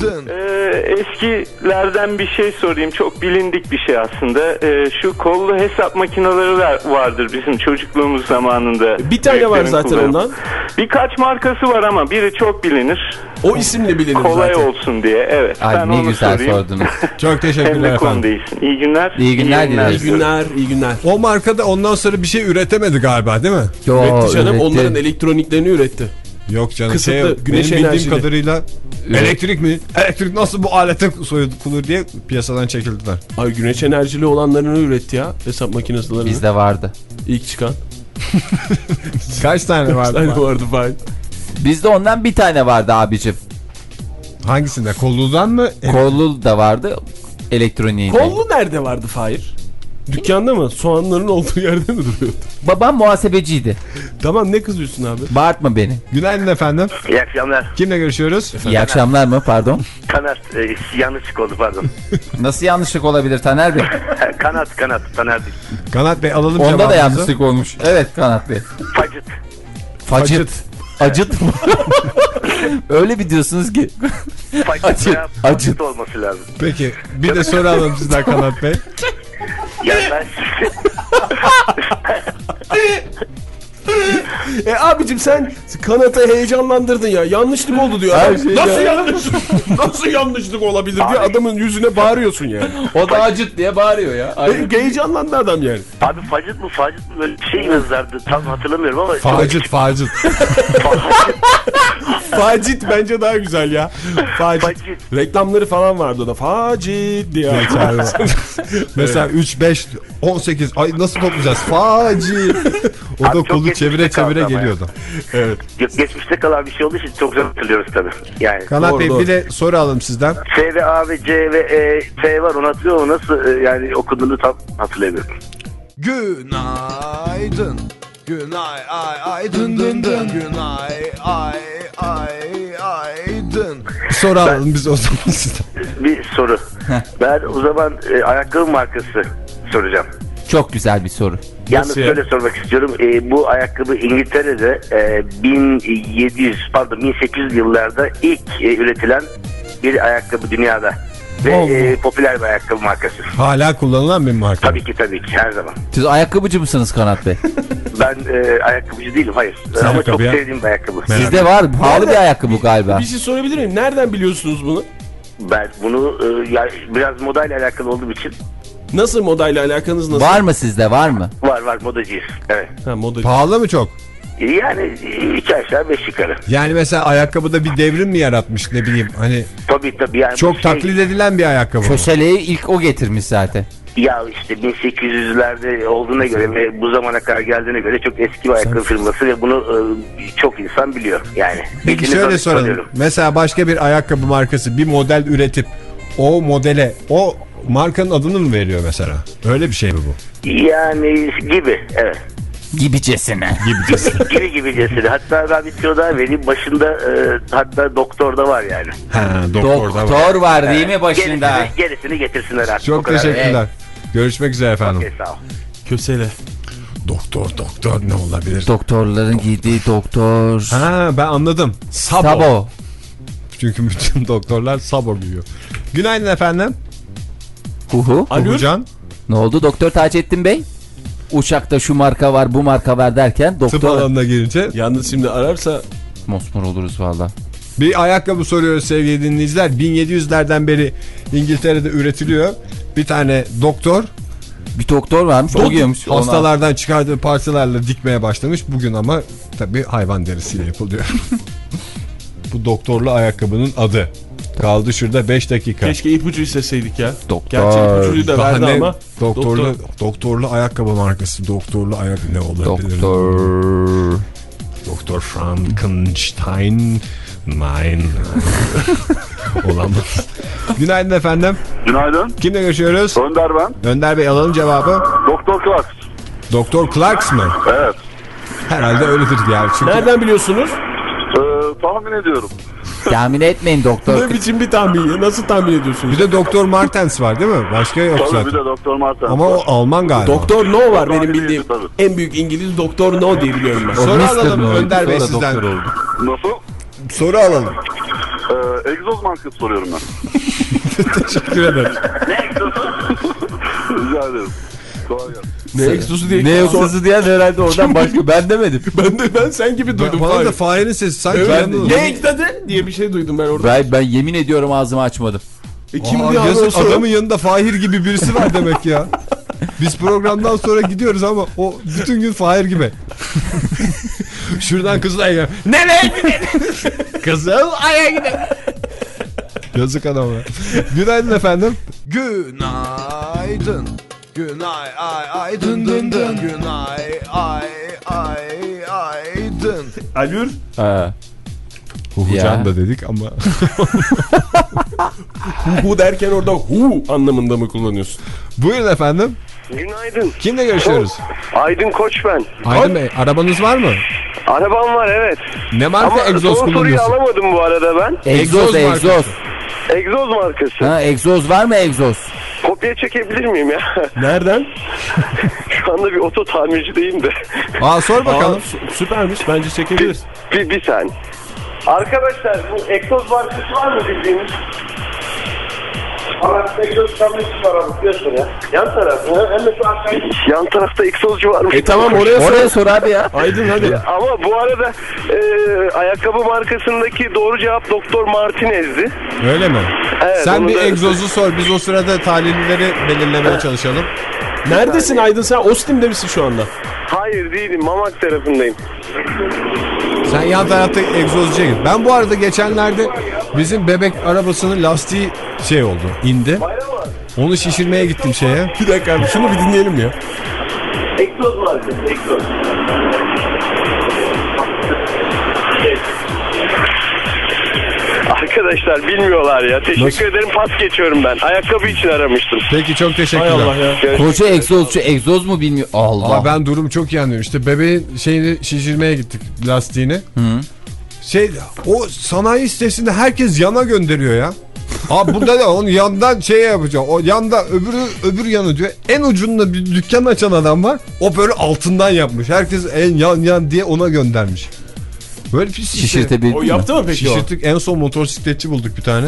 dın. Ee, eskilerden bir şey sorayım. Çok bilindik bir şey aslında. Ee, şu kollu hesap makineleri var- vardır bizim çocukluğumuz zamanında. Bir tane var zaten kullandığı. ondan. Birkaç markası var ama biri çok bilinir. O isimle bilinir Kolay zaten. olsun diye. Evet. Ay ben ne onu güzel sorayım. sordunuz. [laughs] Çok teşekkürler efendim. değilsin. İyi günler. İyi günler İyi dileriz. günler, iyi günler. O markada ondan sonra bir şey üretemedi galiba değil mi? Yo, Üretti canım üretti. onların elektroniklerini üretti. Yok canım. Kısıtlı, şey, güneş benim bildiğim enerjili. kadarıyla elektrik mi? Elektrik nasıl bu alete soyulur diye piyasadan çekildiler. Ay güneş enerjili olanlarını üretti ya hesap makinesilerini. Bizde vardı. İlk çıkan. [laughs] Kaç tane vardı? Tane vardı Fahir. Bizde ondan bir tane vardı abicim. Hangisinde? Kolludan mı? Kollu da vardı. Elektroniği. Kollu nerede vardı Fahir? Dükkanda mı? Soğanların olduğu yerde mi duruyordu? Babam muhasebeciydi. Tamam ne kızıyorsun abi? Bağırtma beni. Günaydın efendim. İyi akşamlar. Kimle görüşüyoruz? İyi akşamlar mı pardon? Kanat e, yanlış oldu pardon. [laughs] Nasıl yanlışlık olabilir Taner Bey? [laughs] kanat kanat Taner değil. Kanat Bey alalım Onda da cevabınızı. yanlışlık olmuş. Evet Kanat Bey. Facıt. Facıt. Acıt mı? [laughs] Öyle bir diyorsunuz ki. Facıt Acıt, acıt. facıt olması lazım. Peki bir de soru alalım sizden Kanat Bey. Yani ben [laughs] E abicim sen kanata heyecanlandırdın ya. Yanlışlık oldu diyor. Her şey nasıl ya. yanlışlık? [laughs] nasıl yanlışlık olabilir diye Abi- adamın yüzüne bağırıyorsun yani. O da acıt diye bağırıyor ya. E, heyecanlandı adam yani. abi facit mı facit mi böyle bir şey yazardı tam hatırlamıyorum ama. Facit facit. [laughs] Facit bence daha güzel ya. Facit. Facit. Reklamları falan vardı o da. Facit diye. [laughs] Mesela 3, 5, 18 ay nasıl toplayacağız? Faci. O Abi da geçmişte çevire çevire geliyordu. evet. Ge- Geçmişte kalan bir şey olduğu için çok zor hatırlıyoruz tabii. Yani Kanat Bey bir de soru alalım sizden. S ve A ve C ve E, T var onu hatırlıyor ama nasıl e, yani okunduğunu tam hatırlayamıyorum. Günaydın. Günay ay ay dın dın dın. Günay ay ay ay dın. Bir soru alalım biz o zaman sizden. Bir soru. ben o zaman e, ayakkabı markası soracağım. Çok güzel bir soru. Yalnız Nasıl ya? şöyle sormak istiyorum. E, bu ayakkabı İngiltere'de e, 1700 pardon 1800 yıllarda ilk e, üretilen bir ayakkabı dünyada. Ve Allah. e, popüler bir ayakkabı markası. Hala kullanılan bir marka. Tabii ki tabii ki her zaman. Siz ayakkabıcı mısınız Kanat Bey? [laughs] Ben e, ayakkabıcı değilim hayır. Sen Ama çok ya. sevdiğim bir ayakkabı. Sizde var pahalı bir ayakkabı galiba. Bir şey sorabilir miyim? Nereden biliyorsunuz bunu? Ben bunu e, ya, biraz modayla alakalı olduğum için Nasıl modayla alakanız nasıl? Var mı sizde var mı? var var modacıyız. Evet. Ha moda. Pahalı mı çok? Yani iki aşağı beş yukarı. Yani mesela ayakkabıda bir devrim mi yaratmış ne bileyim hani Tabii tabii yani. çok şey- taklit edilen bir ayakkabı. mı? Köseleği ilk o getirmiş zaten. Ya işte 1800'lerde olduğuna göre ve bu zamana kadar geldiğine göre çok eski bir ayakkabı firması ve bunu e, çok insan biliyor yani. Peki şöyle soralım. Mesela başka bir ayakkabı markası bir model üretip o modele o markanın adını mı veriyor mesela? Öyle bir şey mi bu? Yani gibi evet. Gibicesine. [laughs] gibi gibicesine. Hatta ben bir tüyo daha vereyim. Başında e, hatta doktor da var yani. Ha, Doktor var değil mi başında? Gerisini, gerisini getirsinler artık. Çok kadar. teşekkürler. Görüşmek üzere efendim. Okey, sağ ol. Kösele. Doktor doktor ne olabilir? Doktorların giydiği doktor. ha ben anladım. Sabo. Sabo. Çünkü bütün [laughs] doktorlar sabo giyiyor. Günaydın efendim. Huhu. Alo. Can. Ne oldu Doktor Taceddin Bey? Uçakta şu marka var bu marka var derken Tıp doktor... alanına gelince Yalnız şimdi ararsa Mosmor oluruz valla. bir ayakkabı soruyoruz sevgili dinleyiciler. 1700'lerden beri İngiltere'de üretiliyor. Bir tane doktor Bir doktor varmış o giyiyormuş. ona. hastalardan çıkardığı parçalarla dikmeye başlamış. Bugün ama tabii hayvan derisiyle yapılıyor. [laughs] Bu doktorlu ayakkabının adı. Kaldı şurada 5 dakika. keşke ipucu isteseydik ya. Doktor. Gerçi ipucuyu da verdi ne ama. doktorlu Doktor. doktorlu ayakkabı markası. Doktorlu ayak ne olabilir? Doktor. Doktor Frankenstein. Nein. [laughs] Olamaz. Günaydın efendim. Günaydın. Kimle görüşüyoruz? Önder ben. Önder Bey alalım cevabı. Doktor Clark. Doktor Clarks mı? Evet. Herhalde öyledir yani. Çünkü Nereden biliyorsunuz? Ee, tahmin ediyorum. Tahmin etmeyin doktor. Ne biçim bir tahmin ya? Nasıl tahmin ediyorsunuz? bir de Doktor Martens var değil mi? Başka yok Tabii bir zaten. de Doktor Martin. Ama o Alman galiba. Doktor No var benim bildiğim. ediyorsun En büyük İngiliz Doktor No diye biliyorum ben. Soru Mr. alalım Noel, Önder Bey sizden. doktor oldu. Nasıl? Soru alalım. Ee, egzoz markası soruyorum ben. [laughs] Teşekkür ederim. [laughs] Rica ederim. Kolay gelsin. Ne egzozu diye. Ne yoksuzu diyen herhalde oradan başka. Ben demedim. [laughs] Ben de ben sen gibi duydum. Bana da Fahir'in sesi sanki Evet, yanında. ne egzozu diye bir şey duydum ben orada. Ben, ben yemin ediyorum ağzımı açmadım. E, kim Aa, anonsu? adamın yanında Fahir gibi birisi var demek ya. Biz programdan sonra gidiyoruz ama o bütün gün Fahir gibi. [laughs] Şuradan Kızılay'a gidelim. Nereye gidelim? [laughs] Kızılay'a gidelim. Yazık adama. Günaydın efendim. Günaydın. Günay ay ay dın dın dın. Günay ay ay ay dın. Alür. Ha. Huhucan da dedik ama. Hu derken orada hu anlamında mı kullanıyorsun? Buyurun efendim. Günaydın. Kimle görüşüyoruz? Aydın Koç ben. Aydın Bey arabanız var mı? Arabam var evet. Ne marka Ama egzoz son soruyu kullanıyorsun? alamadım bu arada ben. Egzoz egzoz. Egzoz markası. Ha egzoz var mı egzoz? Kopya çekebilir miyim ya? Nereden? [laughs] Şu anda bir oto tamircideyim de. Aa sor Aa, bakalım. sü- süpermiş bence çekebiliriz. bir, bir saniye. Arkadaşlar bu egzoz markası var mı bildiğiniz? Yan taraf. Hem şu aşağıya. Yan tarafta egzozcu varmış. E tamam oraya sor. Oraya sor abi ya. Aydın hadi. Ama bu arada e, ayakkabı markasındaki doğru cevap Doktor Martinez'di. Öyle mi? Evet, Sen bir da- egzozu sor. Biz o sırada talihlileri belirlemeye çalışalım. Neredesin Aydın sen? Ostim'de misin şu anda? Hayır değilim. Mamak tarafındayım. Sen yan tarafta egzozcuya git. Ben bu arada geçenlerde bizim bebek arabasının lastiği şey oldu. indi. Onu şişirmeye gittim şeye. Bir dakika abi şunu bir dinleyelim ya. Egzoz markası. Egzoz. Arkadaşlar bilmiyorlar ya. Teşekkür Nasıl? ederim. Pas geçiyorum ben. Ayakkabı için aramıştım. Peki çok Hay teşekkürler. Allah ya. Koca egzozcu egzoz mu bilmiyor. Allah. Aa, ben durumu çok iyi anlıyorum. İşte bebeğin şeyini şişirmeye gittik lastiğini. Şey o sanayi sitesinde herkes yana gönderiyor ya. Abi burada da onu yandan şey yapacağım. O yanda öbürü öbür yanı diyor. En ucunda bir dükkan açan adam var. O böyle altından yapmış. Herkes en yan yan diye ona göndermiş. Böyle pis işte. Şişirtebildin O mi? yaptı mı peki o? Şişirttik. En son motosikletçi bulduk bir tane.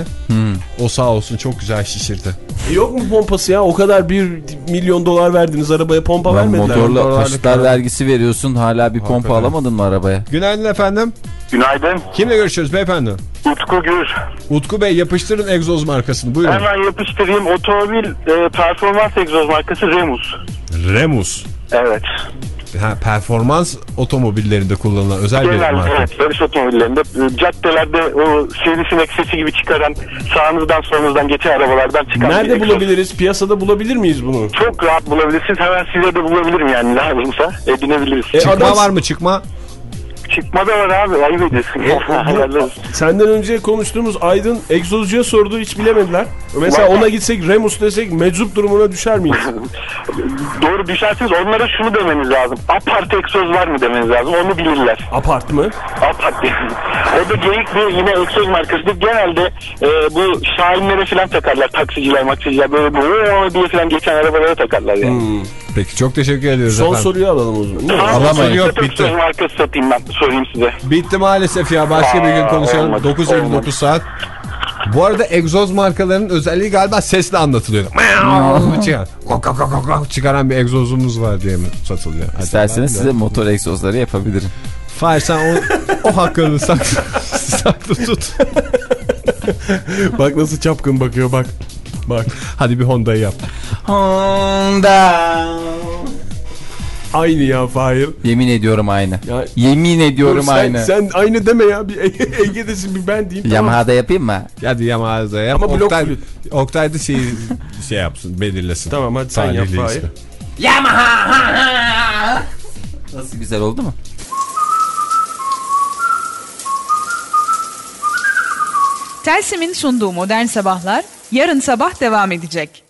O sağ olsun çok güzel şişirdi. E yok mu pompası ya? O kadar bir milyon dolar verdiniz arabaya pompa Lan vermediler. motorla taşıtlar vergisi veriyorsun hala bir pompa Hakikaten. alamadın mı arabaya? Günaydın efendim. Günaydın. Kimle görüşüyoruz beyefendi? Utku Gür. Utku Bey yapıştırın egzoz markasını. Buyurun. Hemen yapıştırayım. Otomobil e, performans egzoz markası Remus. Remus. Evet. Ha, performans otomobillerinde kullanılan özel bir Genel marka. evet, yarış otomobillerinde e, caddelerde o sivrisinek sesi gibi çıkaran sağınızdan solunuzdan geçen arabalardan çıkan bir Nerede bulabiliriz? Piyasada bulabilir miyiz bunu? Çok rahat bulabilirsiniz. Hemen size de bulabilirim yani lazımsa edinebiliriz. E, Çıkma adam- var mı çıkma? Çıkma da var abi ayıp ediyorsun. [laughs] Olsun. Senden önce konuştuğumuz Aydın egzozcuya sordu hiç bilemediler. Mesela ona gitsek Remus desek meczup durumuna düşer miyiz? [laughs] Doğru düşerseniz onlara şunu demeniz lazım. Apart egzoz var mı demeniz lazım. Onu bilirler. Apart mı? Apart. [laughs] o da geyik bir yine egzoz markasıdır. Genelde e, bu şahinlere falan takarlar. Taksiciler, maksiciler böyle bu diye falan geçen arabalara takarlar yani. Peki çok teşekkür ediyoruz Son efendim. soruyu alalım o zaman. Ne? Alamayız. Yok, bitti. bitti. markası satayım ben sorayım size. Bitti maalesef ya. Başka bir gün Aa, konuşalım. olmadı, 9.59 olmadı. saat. Bu arada egzoz markalarının özelliği galiba sesle anlatılıyor. [laughs] Çıkan- kok kok kok kok çıkaran bir egzozumuz var diye mi satılıyor? İsterseniz size motor egzozları yapabilirim. Fahir sen o, o hakkını saklı, [laughs] saklı tut. Bak nasıl çapkın bakıyor bak. Bak. Hadi bir Honda'yı yap. Honda. Aynı ya Fahir. Yemin ediyorum aynı. Ya- Yemin ediyorum sen, aynı. Sen aynı deme ya. Bir Ege- [laughs] Ege'desin bir ben diyeyim. tamam. Yamaha'da yapayım mı? Hadi Yamaha'da yap. Ama blok Oktay, flüt. Oktay da şey, [laughs] şey yapsın belirlesin. Tamam hadi sen yap Fahir. Yamaha. Nasıl güzel oldu mu? Telsim'in sunduğu modern sabahlar yarın sabah devam edecek.